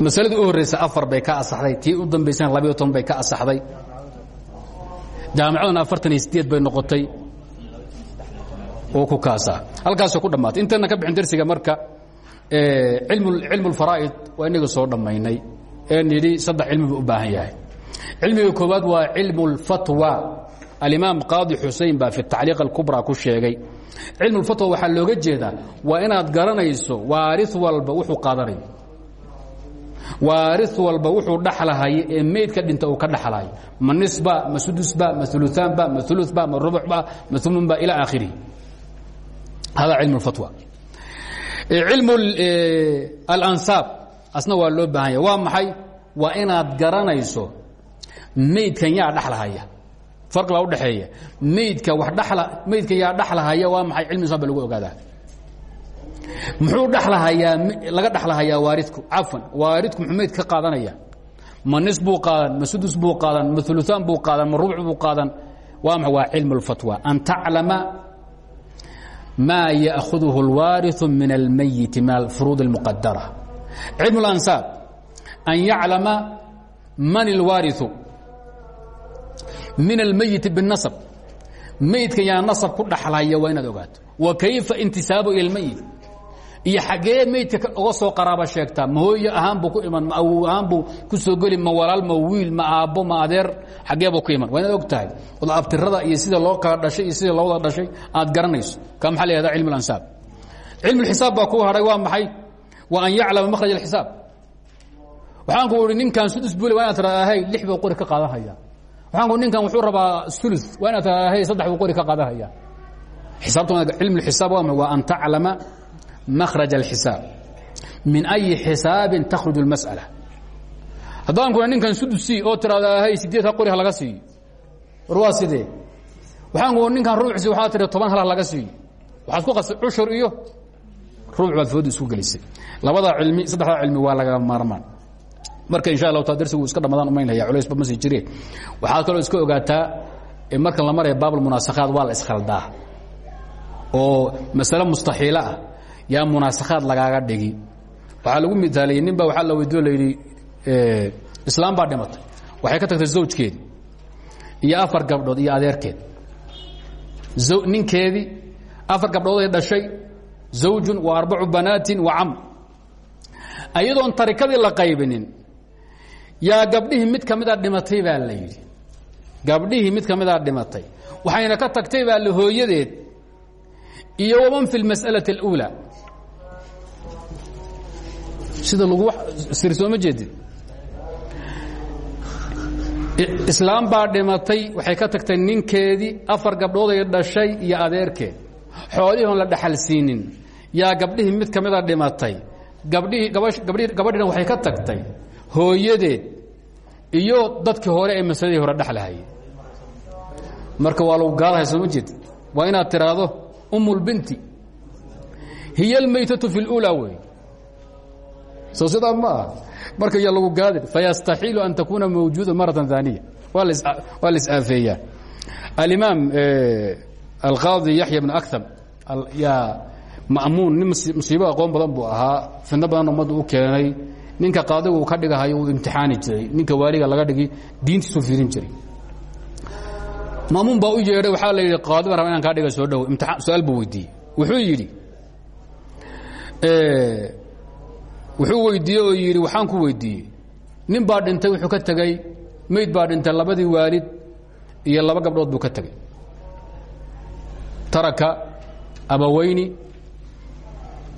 Masaladii u horreysa afar bay ka asaxday tii u dambaysana labiyo toban bay ka asaxday. Jaamicaduna afartan iyo sideed bay noqotay oo ku kaasaa halkaasoo ku dhammaatay intana ka bixin darsiga marka cilmu اlfaraa'id waa inaga soo dhammaynay ee nidhi saddex cilmi buu u baahan yahay cilmiga koowaad waa cilmu اlfatwa alimaam qaadi xusein baa fi tacliiq اlkubra ku sheegay cilmu اlfatwa waxaa looga jeedaa waa inaad garanayso waari walba wuxuu qaadanayo waari walba wuxuu dhaxlahayo ee meydka dhinta uu ka dhaxlayo ma nisba ma sudusba ma uluaanba ma uluba ma rubucba ma umunba ila aakhirihi hada cilmu اfatwa cilmu alansaab asna waa loo baahan ya waa maxay waa inaad garanayso meydkan yaa dhalahaya farqi baa udhaxeeya meydka wa dhala meydka yaa dhaxlahaya waa maxay cilmi insaan ba lagu ogaadaa muxuu dhalahayaa laga dhaxlahayaa waaridku cafan waaridku muxuu meyd ka qaadanaya ma nis buu qaadan ma sudus buu qaadan ma uluaan buu qaadan ma rubuc buu qaadan waa ma waa cilmu اlfatwa an taclama ma yأkhudhu اlwaariثu min اlmayiti min alfuruud اlmuqadara cilmu اlansaab an yaclama man اlwaariثu min almayiti bالnasb meydkan yaa nasab ku dhaxlaya waa inaad ogaato wa kayfa intisaabu ilى اlmayit iyo xaggee meydka uga soo qaraaba sheegtaa ma hooye ahaan buu ku iman ma awow ahaan buu ku soo geli ma walaal ma wiil ma aabbo ma adeer xaggee buu ku iman waa inaad og tahay ood abtirada iyo sida loo kala dhashay iyo sida loo wada dhashay aad garanayso ka maxaa la yihahda cilmu اlansaab cilmu اlxisaab baa ku hadhay waa maxay wa an yaclama makhraj اlxisaab waxaan ku ihi ninkan sudus bule waa inaad tirahay lix buu qori ka qaadanhaya waxaan ku ninkan wuxuu rabaa ulu waa inaad tirahay saddex buu qori ka qaadanhaya xisaabta cilmu اlxisaab waa waa an taclama mkraj اxisaab min أyi xisaabi takhruج اmasألة haddaan kuna ninkan sudusi oo tiraadahay sideed ha qori ha laga siiyo war waa sidee waxaan ku ninkan rubucsi waxaa tiri toban hal ha laga siiyo waxaad ku qastay cushur iyo rubuc baad fooda isku gelisay labada cilmi saddexdaa cilmi waa laga maarmaan marka insha allahu ta darsigu iska dhamadaan umaynaya culaysba ma sii jireen waxaad kaloo iska ogaataa markan la maraya baab اlmunaasakaat waa la iskhaldaa oo masale mustaxiilo ah yaa munaasakaad lagaaga dhigi waxaa lagu miaaliyey nin ba waaa la weydiyo layidhi islaam baa dhimatay waxay ka tagtay zawjkeedi iyo afar gabdhood iyo adeerkeed ninkeedii afar gabdhood ay dhashay zawjun wa arbacu banaatin wa cam ayadoon tarikadii la qaybinin yaa gabdhihii mid ka mida dhimatay baa la yidhi gabdhihii mid ka midaa dhimatay waxayna ka tagtay baa la hooyadeed iyo waman fi اlmasأalaة اlأuulى sida lagu sir sooma jeedid islaam baa dhimatay waxay ka tagtay ninkeedii afar gabdhooday dhashay iyo adeerkeed xoolihii oon la dhaxal siinin. Yaa gabdhihii mid kamida dhimatay. Gabdhihii gabadhina waxay ka tagtay hooyadeed iyo dadkii hore ee masaladii hore dhexlahayeen marka waa lagu gaadahay sooma jeedid waa inaad tiraahdo umulbinti hiya almaytatu fi اlulaa wey soo sidaa ma aha marka ya lagu gaadin fayastaxiilu an takuna mawjuuda maratan ثaaniya waa la is-aafeeyaa alimaam alqaadi yaxya bn akham yaa ma'muun nin musiibo aqoon badan buu ahaa. Fidno badan ummadda u keenay. Ninka qaadigu uu ka dhigahayo uu imtixaani jiray. Ninka waaliga laga dhigi diintiisuu fiirin jiray. Maamuun baa u yeedhay waxaa la yidhi qaadi baan raba inaan kaa dhiga soo imtiaan su'aal buu weydiiyey. Wuxuu yidhi wuxuu weydiiyey oo yidhi waxaan ku weydiiyey. Nin baa dhintay wuxuu ka tegey meyd baa dhintay labadii waalid iyo laba gabdhood buu ka tegey taraka abaweyni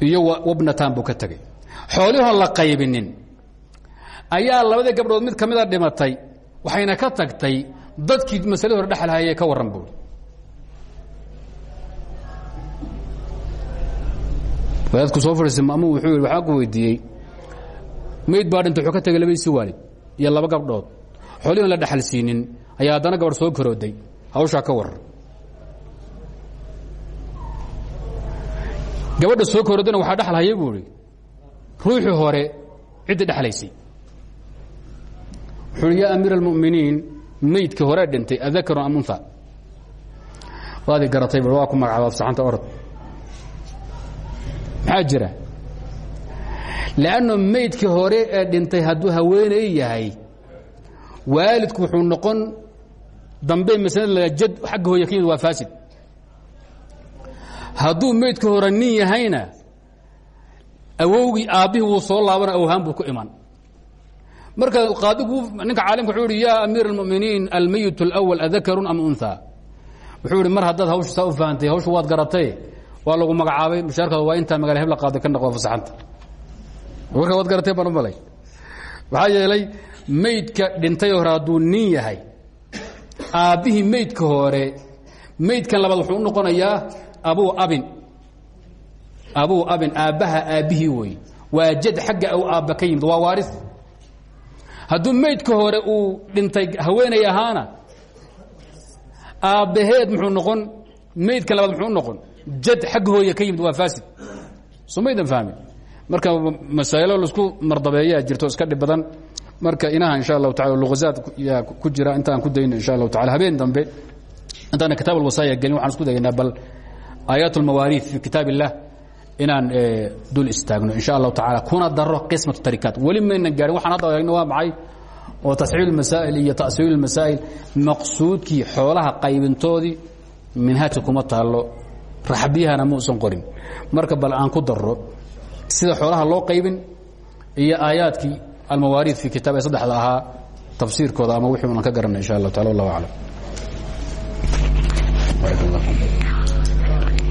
iyo wabnatan buu ka tegey xoolihoon la qaybinin ayaa labadii gabdhood mid ka mida dhimatay waxayna ka tagtay dadkii masalada hore dhexlahayee ka warran buui wadaadku soo fadhiistay mamuun wuxuu yidhi ku weydiiyey. Mayd baa dhintay wuxuu ka tegay labadiisi waalid iyo laba gabdhood. Xoolihion la siinin ayaa haddana gabadh soo karooday hawshaa ka warran gabadha soo karoodayna waxaa dhexlahaya buu ihi ruuxii hore cidda dhexlaysay wuxuu hi yaa amiir almu'miniin dhintay adakaru am unha garatay bu waa afsaxanta orod maxaa jira lanno maydkii hore ee dhintay hadduu haweenay yahay waalidku wuxuu noqon dambe maslada jad xagga hooya ka yimid waa faasid hadduu meydka hore nin yahayna awowgii aabbihii wuu soo laabana awhaan buu ku iman marka qaadigu ninka caalimka wuxuu ihi yaa amiir اlmuminiin almayit اlأwal adakarun am unha wuxuu ihi mar haddaad hawsha saa u fahantay hawsha waad garatay waa lagu magacaabay. Mushaarkaada waa intaa magala hebla qaada ka noqda fasaxanta. Warka waad garatay baan u malay. Maxaa yeelay meydka dhintay hore hadduu nin yahay aabbihii meydka hore meydkan labaad wuxuu u noqonayaa abuu abin. Abuu abin aabbaha aabbihii wey waa jad xagga u aabba ka yimid waa waaris. Hadduu meydka hore uu dhintay haweenay ahaana aabbaheed muxuu noqon meydka labaad muxuu noqon jad xagga hooye ka yimid waa faasid. Soo maydan fahmin marka masaa'ilo la isku mardabeeyaa jirto iska dhib badan. Marka inaha insha allahu taala luqasaad yaa ku jira intaan ku dayno insha allahu tacala habeen dambe intaana kitaab alwasaaya gelin waxaan isku dayaynaa bal aayaat almawaariid fi kitaab illah inaan dul istaagno insha allahu tacaala. Kuna daro qismatu tarikaat. Weli maynan gaarin. Waxaan hadda eegno waa maxay? Oo tasxiil masaa'il iyo ta'siil masaa'il. Maqsuudkii xoolaha qaybintoodii minhaajka kuma taalo raxbiyahana ma usan qorin. Marka bal aan ku daro sida xoolaha loo qaybin iyo aayaadkii almawaariid fi kitaab ee saddexda ahaa tafsiirkooda ama wixii unan ka garanay insha allah taala wallahu aclam